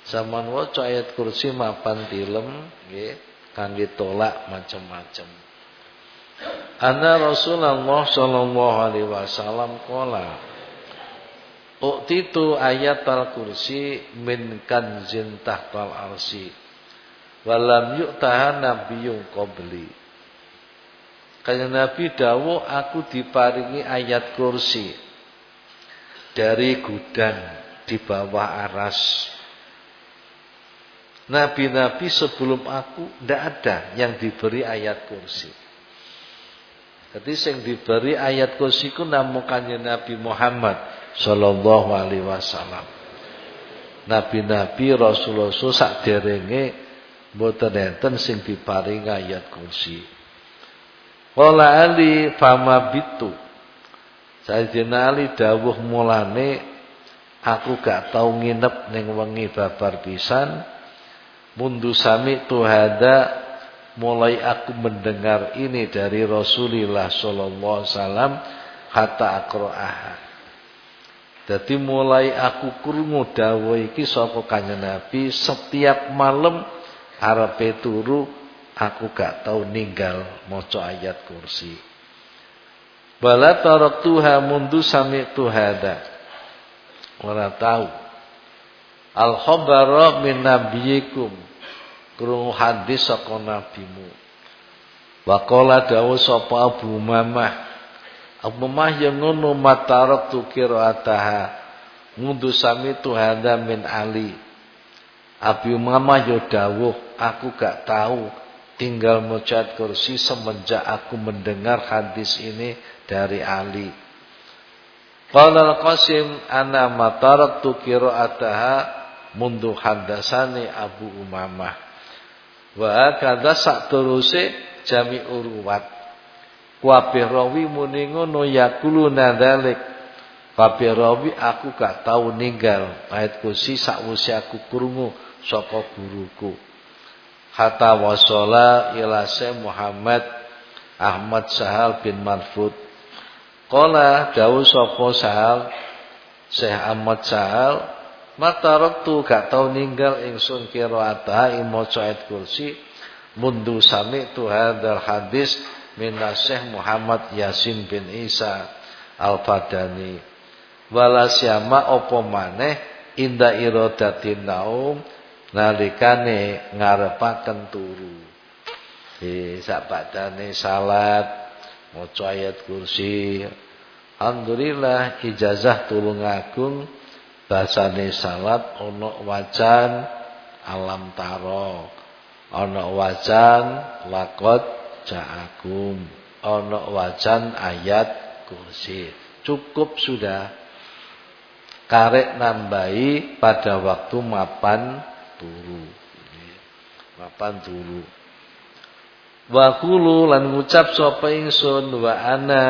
Zaman waca ayat kursi mapan tilem nggih kangge tolak macam-macam. Ana Rasulullah sallallahu alaihi wasallam qala Uktitu ayat al-kursi min kanzin tahtal arsi. Walam yuktahan nabiyun qabli. Kaya Nabi dawo aku diparingi ayat kursi. Dari gudang di bawah aras. Nabi-nabi sebelum aku tidak ada yang diberi ayat kursi. Jadi yang diberi ayat kursi ku namukannya Nabi Muhammad sallallahu alaihi wasallam. Nabi-nabi Rasulullah sak derenge mboten enten sing diparing ayat kursi. Wala Ali fama bitu. Sayyidina Ali dawuh mulane aku gak tau nginep ning wengi babar pisan mundu sami tuhada mulai aku mendengar ini dari Rasulullah sallallahu alaihi wasallam kata akra'aha jadi mulai aku krungu dawuh iki sapa kanjeng Nabi setiap malam arepe turu aku gak tau ninggal maca ayat kursi. Bala taraktuha mundu sami'tu hada. Ora tahu. Al khabara min nabiyikum. Krungu hadis saka nabimu. Wa qala dawuh sapa Abu Mamah Umamah yang ngono matarok tu ataha mundu sami tu hada min Ali. Abi Umamah yo dawuh, aku gak tahu tinggal mecat kursi semenjak aku mendengar hadis ini dari Ali. Qala al-Qasim ana matarak tu ataha mundu hadasani Abu Umamah. Wa kadza sak teruse jami urwat. Kabeh rawi muni ngono yakuluna dzalik. Kabeh rawi aku gak tau ninggal ayat kursi sakwise aku krungu saka guruku. Hatta wasala ila Muhammad Ahmad Sahal bin Marfud. Qala dawuh sapa Sahal? Syekh Ahmad Sahal Mataraktu gak tau ninggal ingsun qiraatah maca ayat kursi. Mundu sami tu hadzal hadis min Syekh Muhammad Yasin bin Isa Al-Fadani wala syama apa maneh inda iradatin naum nalikane ngarepaken turu. Di sak badane salat maca ayat kursi. Alhamdulillah ijazah tulung agung basane salat ana wajan alam taro ana wajan lakot ja'akum. Ana wajan ayat kursi. Cukup sudah. Karek nambahi pada waktu mapan turu. Mapan turu. Wa kulu lan ngucap sapa ingsun wa ana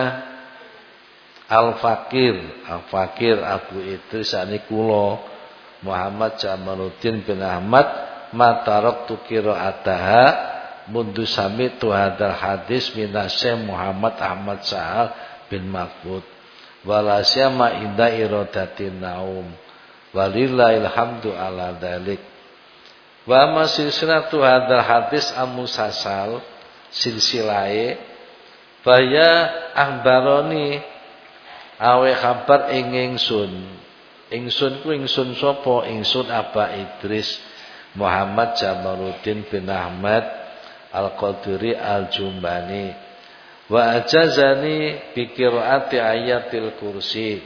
al fakir al fakir Abu Idris sani kula Muhammad Jamaluddin bin Ahmad matarok tu ataha mundu sami tu hadal hadis minasy Muhammad Ahmad Sahal bin Mahfud. Walasya ma inda iradatin naum. Walillahil hamdu ala dalik wa ma silsilatu hadal hadis amusasal silsilae. Baya ahbaroni awe kabar ing ingsun. Ingsun ku ingsun sapa? Ingsun Aba Idris Muhammad Jamaluddin bin Ahmad Al-Qadiri Al-Jumbani. Wa ajazani bi qiraati ayatil kursi.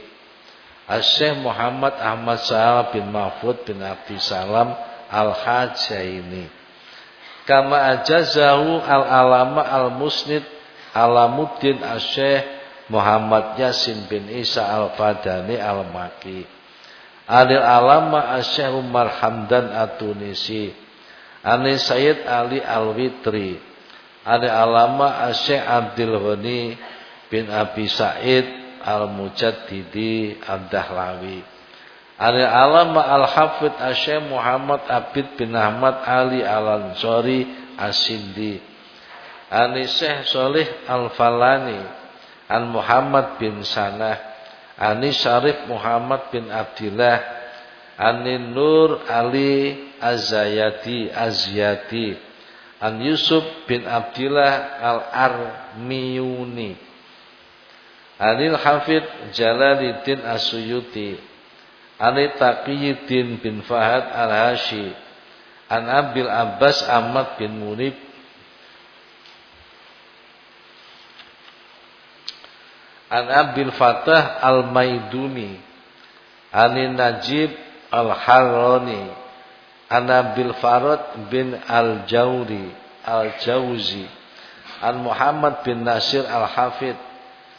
Asy-Syaikh Muhammad Ahmad Sa'al bin Mahfud bin Abdi Salam Al-Hajaini. Kama ajazahu al-alama al-musnid Alamuddin Asy-Syaikh Muhammad Yasin bin Isa Al-Fadani Al-Maki. Anil Alama Asyih Umar Hamdan At-Tunisi. Ani Sayyid Ali Al-Witri. Anil Alama Asyih Abdul Ghani bin Abi Said Al-Mujaddidi Ad-Dahlawi Anil Alama Al-Hafid Asyih Muhammad Abid bin Ahmad Ali Al-Ansari As-Sindi. Ani Syekh Solih Al-Falani An Muhammad bin Sanah. Ani Syarif Muhammad bin Abdillah. Ani Nur Ali Azayati Azyati An Yusuf bin Abdillah Al-Armiyuni. Anil Hafid Jalaluddin Asuyuti Ani Taqiyuddin bin Fahad Al-Hashi An Abil Abbas Ahmad bin Munib. An Abil Fatah Al-Maiduni Anin Najib Al-Harrani An Abil Farad bin Al-Jawri Al-Jawzi An Muhammad bin Nasir Al-Hafid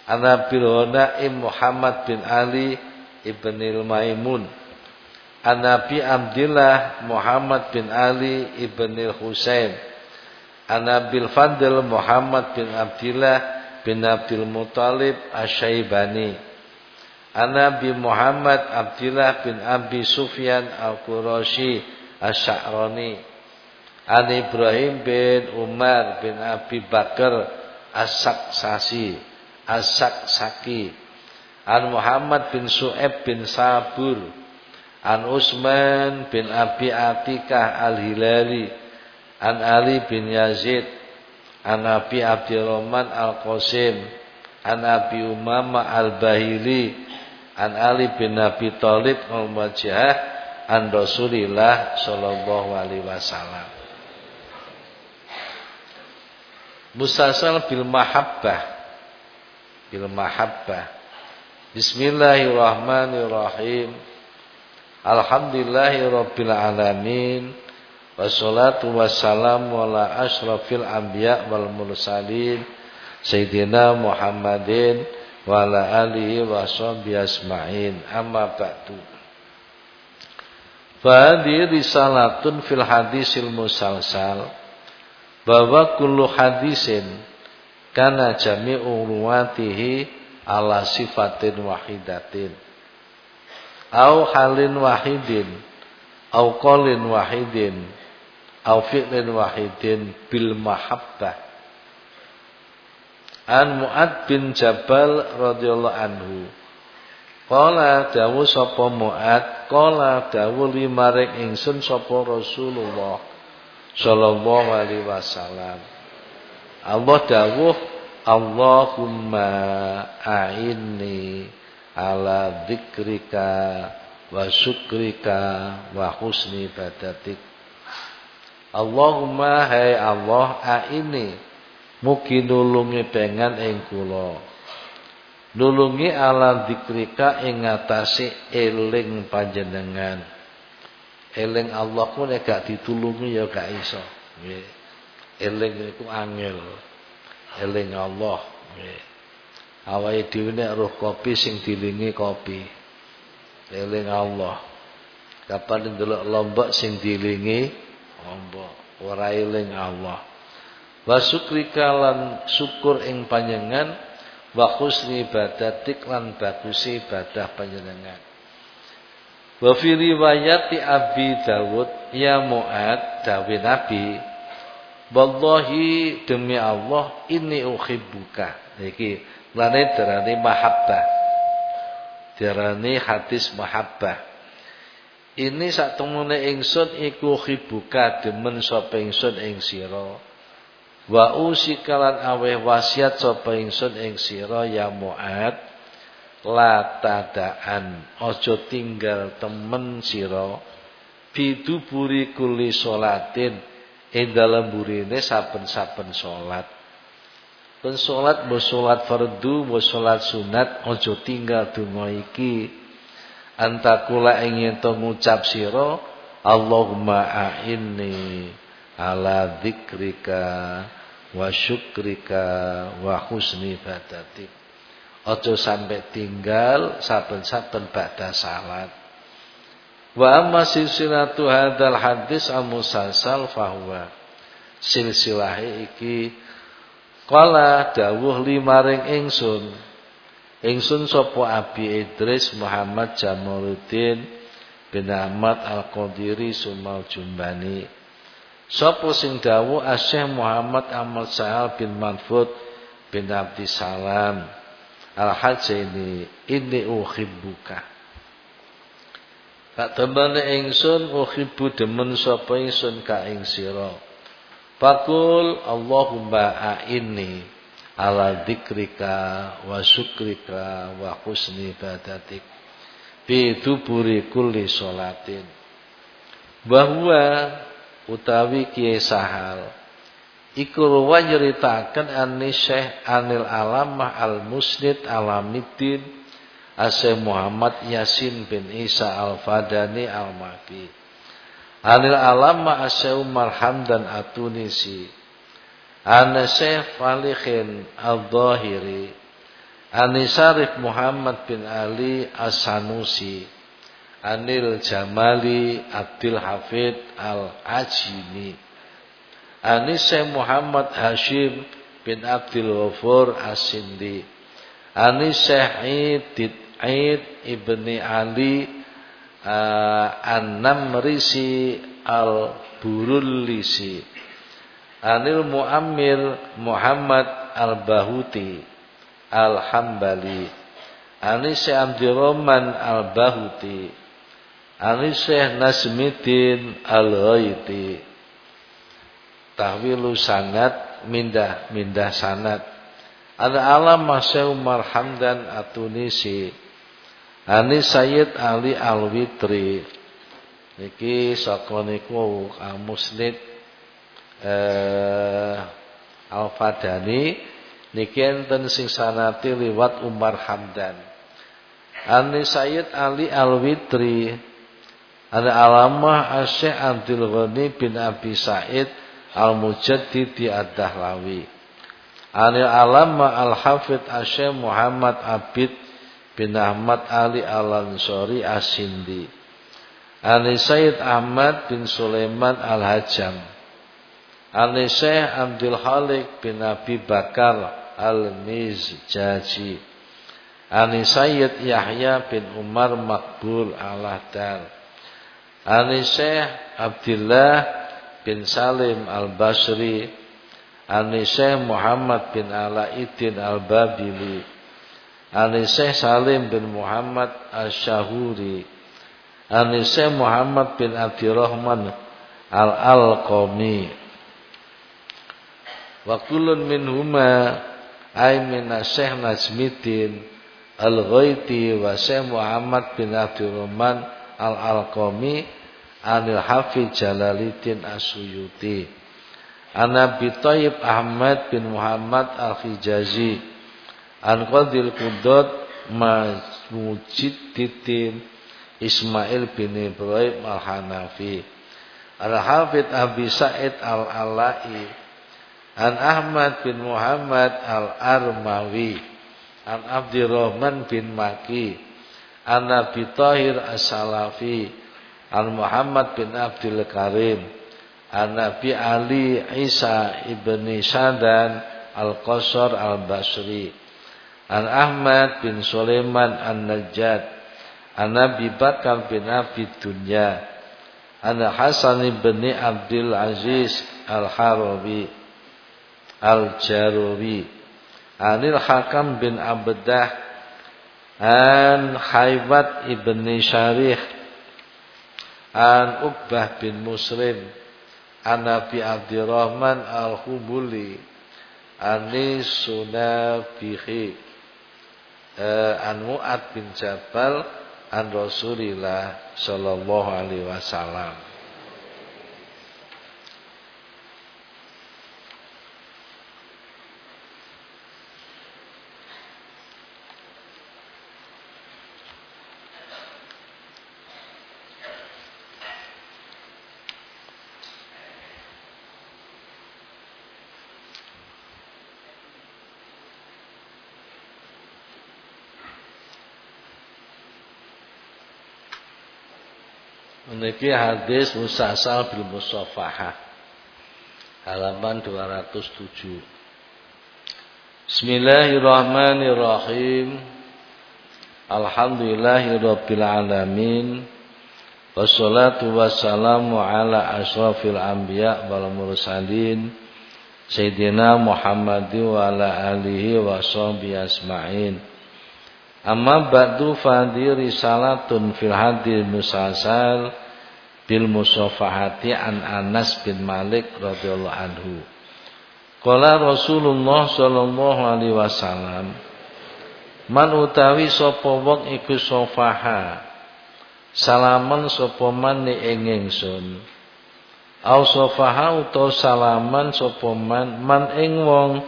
An Abil Honaim Muhammad bin Ali Ibn Maimun An Nabi Abdillah Muhammad bin Ali Ibn Husain An Abil Fadl Muhammad bin Abdillah bin Abdul Muthalib Asyaibani Anabi Muhammad Abdullah bin Abi Sufyan Al-Qurashi Asy'arani An Ibrahim bin Umar bin Abi Bakar As-Saksasi As-Saksaki An Muhammad bin Su'eb bin Sabur. An Usman bin Abi Atikah Al-Hilali. An Ali bin Yazid. An Abi Abdurrahman Al-Qasim. An Abi Umama Al-Bahili. An Ali bin Abi Thalib Al-Majah. An Rasulillah Sallallahu Alaihi Wasallam. Musasal bil mahabbah. Bil mahabbah Bismillahirrahmanirrahim. Alhamdulillahi Rabbil Alamin Wassalatu wassalamu ala ashrafil anbiya wal mursalin. Sayyidina Muhammadin wa ala alihi wa sahbihi asma'in amma ba'du. Fahadi risalatun fil hadisil musalsal. Bahwa kullu hadisin kana jami'u ruwatihi ala sifatin wahidatin. Au halin wahidin au qalin wahidin au fi'lin wahidin bil mahabbah. An Mu'ad bin Jabal radhiyallahu anhu Qala dawu sapa Mu'ad qala dawu limaring ingsun sapa Rasulullah sallallahu alaihi wasallam. Allah dawuh Allahumma a'inni ala dzikrika wa syukrika wa husni ibadatik Allahumma hai Allah a ini mugi nulungi pengen ing kula. Nulungi ala dikrika ing ngatasi eling panjenengan. Eling Allah ku nek gak ditulungi ya gak iso. Nggih. Eling iku angel eling Allah. Nggih. Awake dhewe nek roh kopi sing dilingi kopi. Eling Allah. Kapan ndelok lombok sing dilingi? Ombo ora eling Allah. Wa syukrika syukur ing panjenengan wa husni ibadatik lan bagusi ibadah panjenengan. Wa fi riwayati Abi Dawud ya Muad dawe Nabi Wallahi demi Allah ini uhibbuka. Iki lane darane mahabbah. Darane hadis mahabbah. Ini sak temune ingsun iku khibuka demen sapa ingsun ing sira. Wa usikalan aweh wasiat sapa ingsun ing sira ya Muad la tadaan aja tinggal temen sira biduburi kuli salatin ing dalem burine saben-saben salat. Ben salat mbok salat fardu mbok salat sunat aja tinggal donga iki antakula ingin to ngucap sira Allahumma a'inni ala dzikrika wa syukrika wa husni ibadatik Ojo sampai tinggal saben-saben ba'da salat. Wa amma silsilatu hadzal hadis al-musalsal fahuwa silsilahe iki kala dawuh limaring ingsun Ingsun sapa Abi Idris Muhammad Jamaluddin bin Ahmad Al-Qadiri Sumal Jumbani. Sapa sing dawuh Asyih Muhammad Ahmad Sa'al bin Manfud bin Abdi Salam Al-Hajjini ini uhibbuka. Tak tembane ingsun uhibbu demen sapa ingsun ka ing sira. Fakul Allahumma a'inni ala dzikrika wa syukrika wa husni ibadatik fi duburi kulli sholatin bahwa utawi kiai sahal iku ruwa nyeritaken ani Syekh Anil Alamah Al Musnid Alamiddin Asy Muhammad Yasin bin Isa Al Fadani Al Maki Anil Alamah Asy Umar Hamdan Atunisi. Syekh Falikhin Al-Zahiri Ani Sarif Muhammad bin Ali As-Sanusi. Anil Jamali Abdul Hafid Al-Ajini Ani Syekh Muhammad Hashim bin Abdul Ghafur As-Sindi. Ani Syekh Aid Ibni Ali uh, An-Namrisi Al-Burullisi Anil Muammir Muhammad Al-Bahuti Al-Hambali. Anis Syekh Abdurrahman Al-Bahuti. Anis Syekh Nasmiddin Al-Ghaiti. Tahwilu sanat mindah mindah sanat. Ada alam Syekh Umar Hamdan At-Tunisi Anis Sayyid Ali Al-Witri Niki sakoniku Musnid eh, Al-Fadani niki enten sing sanati liwat Umar Hamdan. Ani Sayyid Ali Al-Witri ada alamah Asyik Abdul Ghani bin Abi Said Al-Mujaddid di Ad-Dahlawi. Ani alamah Al-Hafidh Asyik Muhammad Abid bin Ahmad Ali Al-Ansori Asindi. Ani Sayyid Ahmad bin Sulaiman Al-Hajam. Ani Syekh Abdul Halik bin Abi Bakar Al-Mizjaji Ani Sayyid Yahya bin Umar Makbul Al-Ahdar Ani Syekh Abdullah bin Salim Al-Basri Ani Syekh Muhammad bin Alaidin Al-Babili Ani Salim bin Muhammad Al-Syahuri Ani Syekh Muhammad bin Abdirrahman Al-Alqami. Wa kullun minhuma ay min Syekh Najmiddin Al-Ghaiti wa Syekh Muhammad bin Abdurrahman Al-Alqami Anil Hafiz Jalaluddin Asuyuti An Abi Thayyib Ahmad bin Muhammad Al-Hijazi An Qadil Qudud Mujiddin Ismail bin Ibrahim Al-Hanafi. Al-Hafidh Abi Sa'id Al-Alai. An Ahmad bin Muhammad Al-Armawi. An Abdurrahman bin Maki. An Nabi Tahir As-Salafi. An Muhammad bin Abdul Karim. An Nabi Ali Isa ibni Sadan Al-Qasar Al-Basri An Ahmad bin Sulaiman An-Najjad. An Nabi Bakar bin Abi Dunya. An Hasan ibni Abdul Aziz Al-Harawi. Al-Jarawi Anil Hakam bin Abdah. An Khaybat ibni Syarih. An Ubbah bin Muslim. An Nabi Abdurrahman Al-Hubuli Ani Sunabihi uh, An Mu'ad bin Jabal An Rasulillah Sallallahu Alaihi Wasallam Niki hadis musasal bil musafahah. Halaman 207. Bismillahirrahmanirrahim. Alhamdulillahirabbil alamin. Wassalatu wassalamu ala asrafil anbiya wal mursalin. Sayyidina Muhammad wa ala alihi wa sahbihi asma'in. Amma ba'du fadi risalatun fil hadir musasal bil musafahati an Anas bin Malik radhiyallahu anhu. Qala Rasulullah sallallahu alaihi wasallam Man utawi sapa wong iku sofaha salaman sapa man ing ingsun? Au sofaha utawa salaman sapa man man ing wong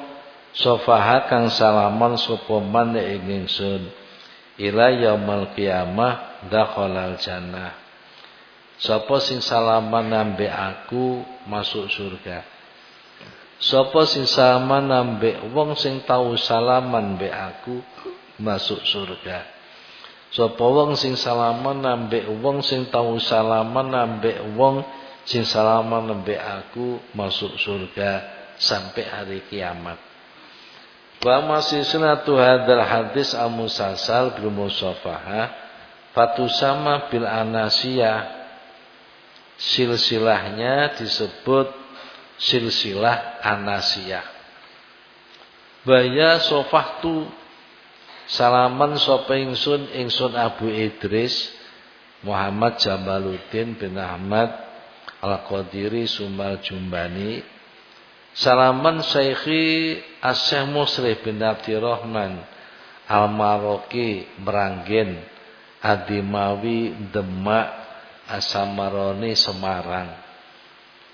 sofaha kang salaman sapa man ing ingsun? Ila yaumil qiyamah dakhalal jannah Sapa sing salaman nambe aku masuk surga. Sapa sing salaman nambe wong sing tau salaman be aku masuk surga. Sapa wong sing salaman nambe wong sing tau salaman nambe wong sing salaman nambe aku masuk surga sampai hari kiamat. Wa masih sunatu hadal hadis al-musasal bil musafaha fatusama bil anasiyah silsilahnya disebut silsilah anasiyah. Baya sofahtu salaman sapa ingsun ingsun Abu Idris Muhammad Jamaluddin bin Ahmad Al-Qadiri Sumal Jumbani Salaman Syekhi Asyih Musrih bin Abdirrahman Al-Maroki Meranggen Adimawi Demak Asamaroni Semarang.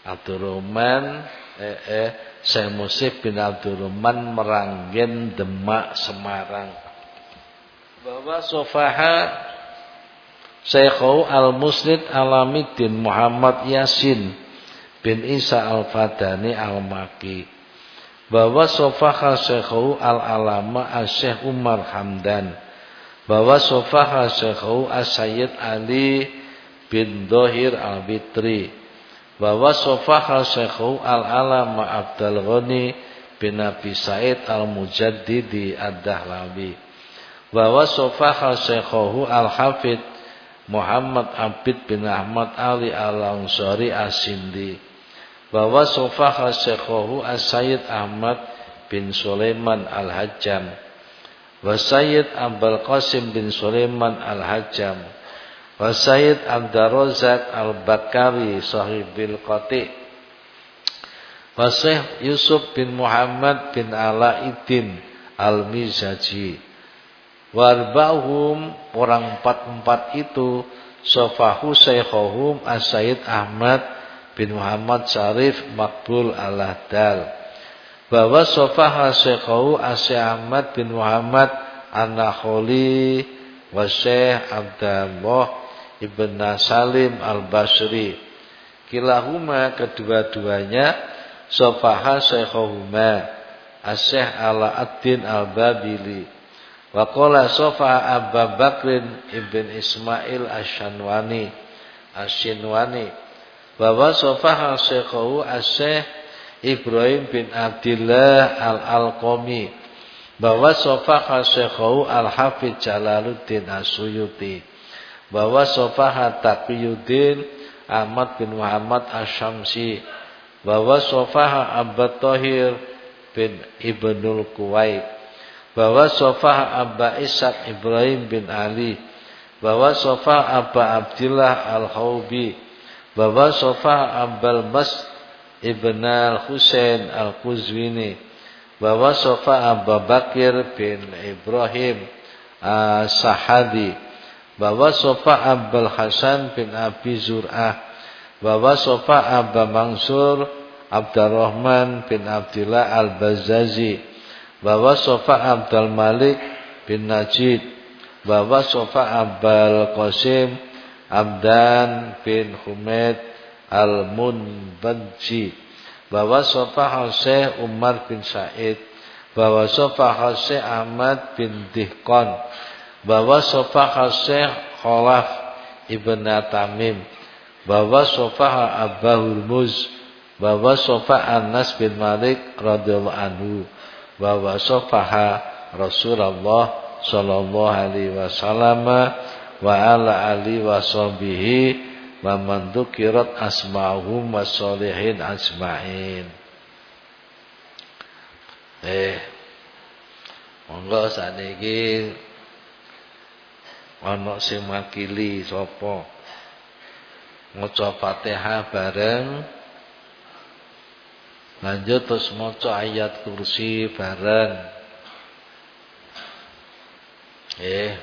Abdurrahman eh, eh Syekh Musib bin Abdurrahman Meranggen Demak Semarang. Bahwa Sofaha Syekhu Al-Musnid Alamiddin Muhammad Yasin bin Isa Al-Fadani Al-Maki. Bahwa Sofaha Syekhu Al-Alama Al-Syekh Umar Hamdan. Bahwa Sofaha Syekhu Al-Sayyid Ali bin Dohir al-Bitri. Wa wasafaha Syekhu al-Alama Abdul Ghani bin Abi Said al-Mujaddidi ad-Dahlawi. Wa wasafaha Syekhu al-Hafid Muhammad Abid bin Ahmad Ali al-Ansari as-Sindi wa wasafaha Syekhu as-Sayyid Ahmad bin Sulaiman al-Hajjam. Wa Sayyid Abdul Qasim bin Sulaiman al-Hajjam wa Sayyid Abdarrazak Al-Bakari sahibil Qati. Wa Syekh Yusuf bin Muhammad bin Alaiddin Al-Mizaji. Warbahum orang empat-empat itu Sofahu Syekhuhum As-Sayyid Ahmad bin Muhammad Syarif Makbul Al-Ahdal. Bahwa Sofaha As-Sayyid Ahmad bin Muhammad An-Nakholi wa Syekh Abdullah Ibn Salim Al-Basri. Kilahuma kedua-duanya Sofaha Syekhuhuma As-Syekh Ala-Ad-Din Al-Babili. Wa qala Sofa Abu Bakrin ibn Ismail Asyanwani Asyinwani bahwa Sofa Syekhu Asyikh Ibrahim bin Abdullah Al-Alqami. Bahwa Sofa Syekhu Al-Hafidh Jalaluddin Asyuyuti bahwa Sofa Taqiyuddin Ahmad bin Muhammad Asyamsi. Bahwa Sofa Abad Tahir bin Ibnul Kuwait. Bahwa Sofah Abba Ishaq Ibrahim bin Ali. Bahwa Sofah Abba Abdullah Al-Haubi bahwa Sofah Abbal Mas Ibn Al-Husain Al-Quzwini. Bahwa Sofah Abba Bakir bin Ibrahim As-Sahadi bahwa Sofah Abbal Hasan bin Abi Zur'ah. Bahwa Sofah Abba Mansur Abdurrahman bin Abdullah Al-Bazazi bahwa Sofa Abdul Malik bin Najid. Bahwa Sofa Abdul Qasim Abdan bin Humaid Al-Munbanji. Bahwa Sofa Hoseh Umar bin Said. Bahwa Sofa Hoseh Ahmad bin Dihkon bahwa Sofa Hoseh Khalaf Ibn Tamim. Bahwa Sofa Abba Hurmuz bahwa Sofa Anas bin Malik radhiyallahu anhu. Wa wasafaha Rasulullah sallallahu alaihi wasallam wa ala ali wa sahbihi wa man dzukirat asma'uhum wasolihin ajmain. Eh monggo saniki ana sing makili sapa maca Fatihah bareng Lanjut terus maca ayat kursi bareng. Eh.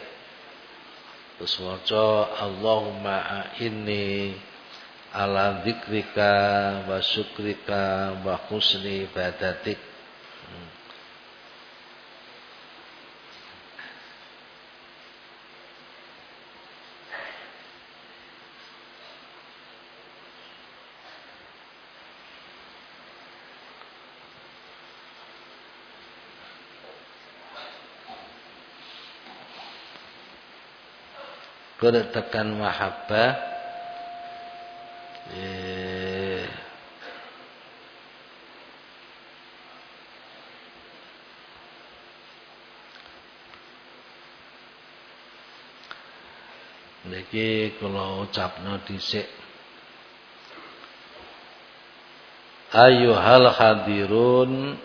Terus maca Allahumma inni ala dzikrika wa syukrika wa husni ibadatik. Hmm. Kudu tekan mahabbah. Eh, Niki kula ucapno dhisik. Ayuhal hadirun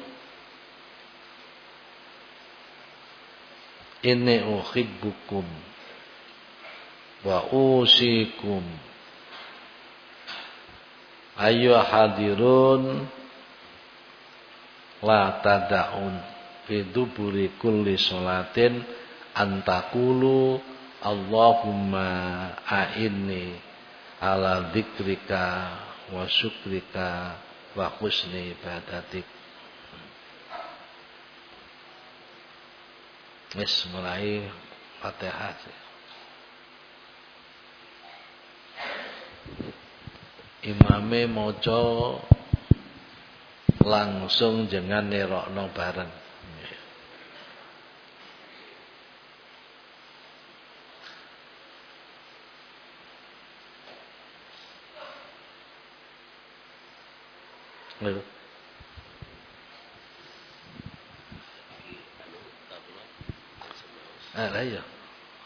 Inni uhibbukum wa usikum. Ayu hadirun la tadaun fi duburi kulli salatin antakulu Allahumma a'inni ala dzikrika wa syukrika wa husni ibadatik. Wis mulai Fatihah imame maca langsung jangan nerokno bareng. Lho. Ah, lah ya.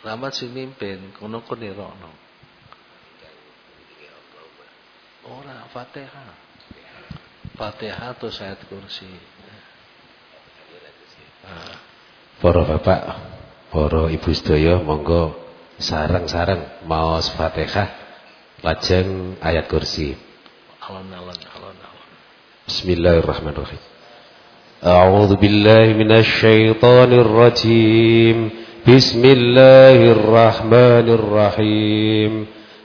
Ramat sing mimpin kono kono nerokno. Ora Fatihah. Fatihah atau saya kursi. Ah. Para bapak, para ibu sedaya monggo sarang-sarang mau Fatihah lajeng ayat kursi. Alon-alon alon-alon. Bismillahirrahmanirrahim. A'udzu billahi minasy syaithanir rajim. Bismillahirrahmanirrahim.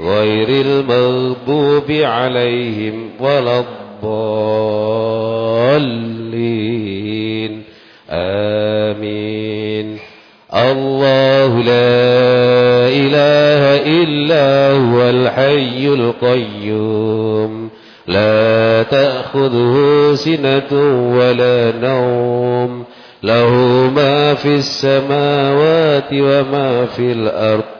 غير المغضوب عليهم ولا الضالين. آمين. الله لا إله إلا هو الحي القيوم. لا تأخذه سنة ولا نوم. له ما في السماوات وما في الأرض.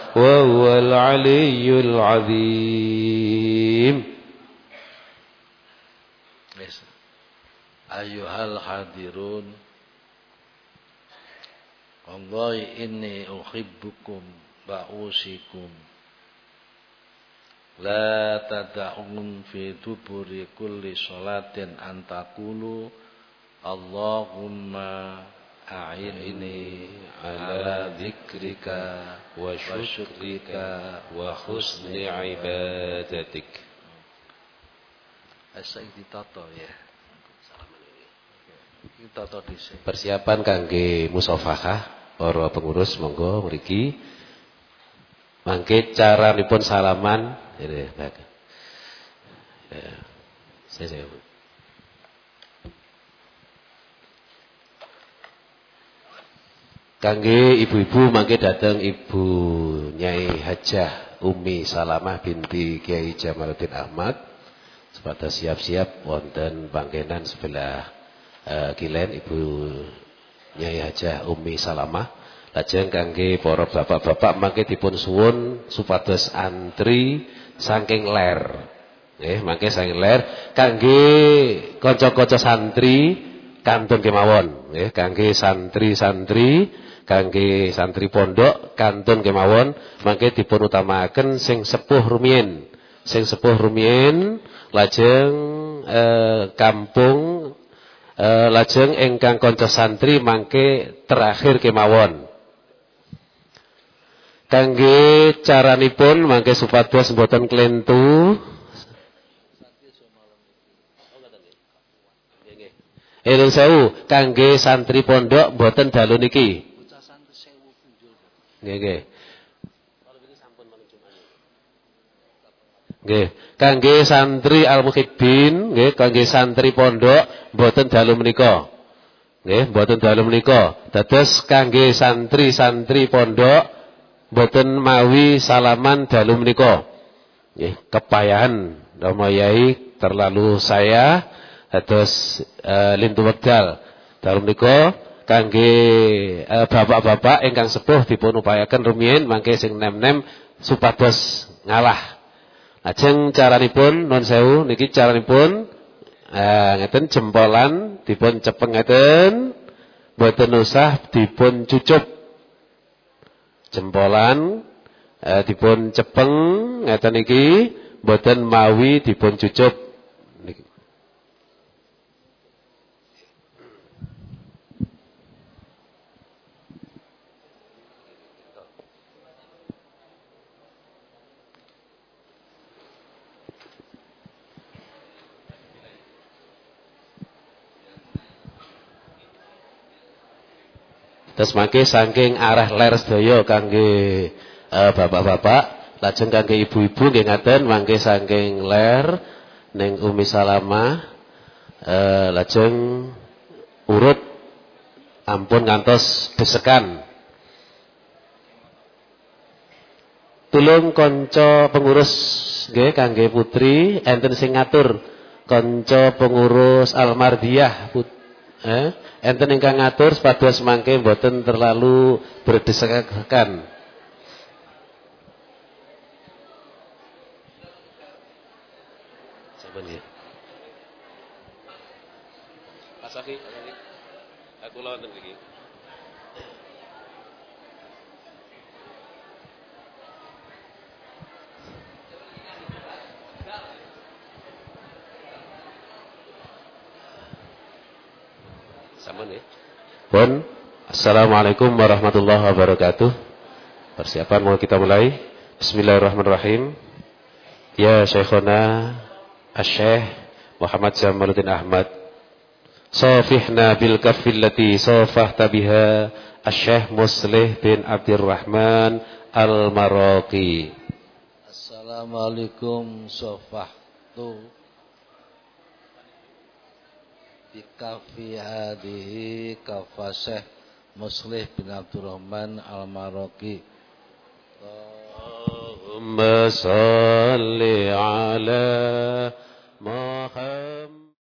وهو العلي العظيم أيها الحاضرون والله إني أحبكم وأوصيكم لا تدعون في دبر كل صلاة أن تقولوا اللهم أعني على ذكرك وشكرك وحسن عبادتك Saiki tata ya. Tata dhisik. Persiapan kangge musafahah para pengurus monggo mriki. Mangke caranipun salaman ini baik. Ya. Saya saya. Kangge ibu-ibu mangke datang Ibu Nyai Hajah Umi Salamah binti Kiai Jamaluddin Ahmad. Sepada siap-siap wonten bangkenan sebelah uh, kilen Ibu Nyai Hajah Umi Salamah. Lajeng kangge para bapak-bapak mangke dipun suwun supados antri saking ler. Nggih, mangke saking ler kangge kanca-kanca santri kantun kemawon nggih, kangge santri-santri kangge santri pondok kantun kemawon mangke dipun utamaken sing sepuh rumiyin sing sepuh rumiyin lajeng eh, kampung eh, lajeng ingkang kanca santri mangke terakhir kemawon. Kangge caranipun mangke supados mboten klentu. Elung sewu kangge santri pondok mboten dalu niki Nggih, nggih. Kangge santri al-muhibbin, nggih, kangge santri pondok mboten dalu menika. Nggih, mboten dalu menika. Dados kangge santri-santri pondok mboten mawi salaman dalu menika. Nggih, kepayahan Rama terlalu saya dados uh, lintu wekdal. Dalu menika kangge eh, bapak-bapak ingkang sepuh dipun upayaken rumiyin mangke sing nem-nem supados ngalah. Lajeng caranipun non sewu niki caranipun eh ngeten jempolan dipun cepeng ngeten mboten usah dipun cucup. Jempolan eh, dipun cepeng ngeten iki mboten mawi dipun cucup. Terus mangke saking arah ler sedaya kangge uh, bapak-bapak, lajeng kangge ibu-ibu nggih ngaten mangke saking ler ning Umi Salama uh, lajeng urut ampun ngantos desekan. Tulung kanca pengurus nggih kangge putri enten sing ngatur kanca pengurus Almardiyah eh enten ingkang ngatur sepados mangke mboten terlalu berdesakan Saben ya Asaki aku lawan iki Nih. Pun, Assalamualaikum warahmatullahi wabarakatuh. Persiapan mau kita mulai. Bismillahirrahmanirrahim. Ya Syekhona Asy-Syaikh Muhammad Jamaluddin Ahmad. Safihna bil kaffil lati safahta biha Asy-Syaikh Muslih bin Abdurrahman Al-Maraqi. Assalamualaikum safahtu Bikafi hadihi kafaseh Muslih bin Abdurrahman Al-Maraki Allahumma salli ala Muhammad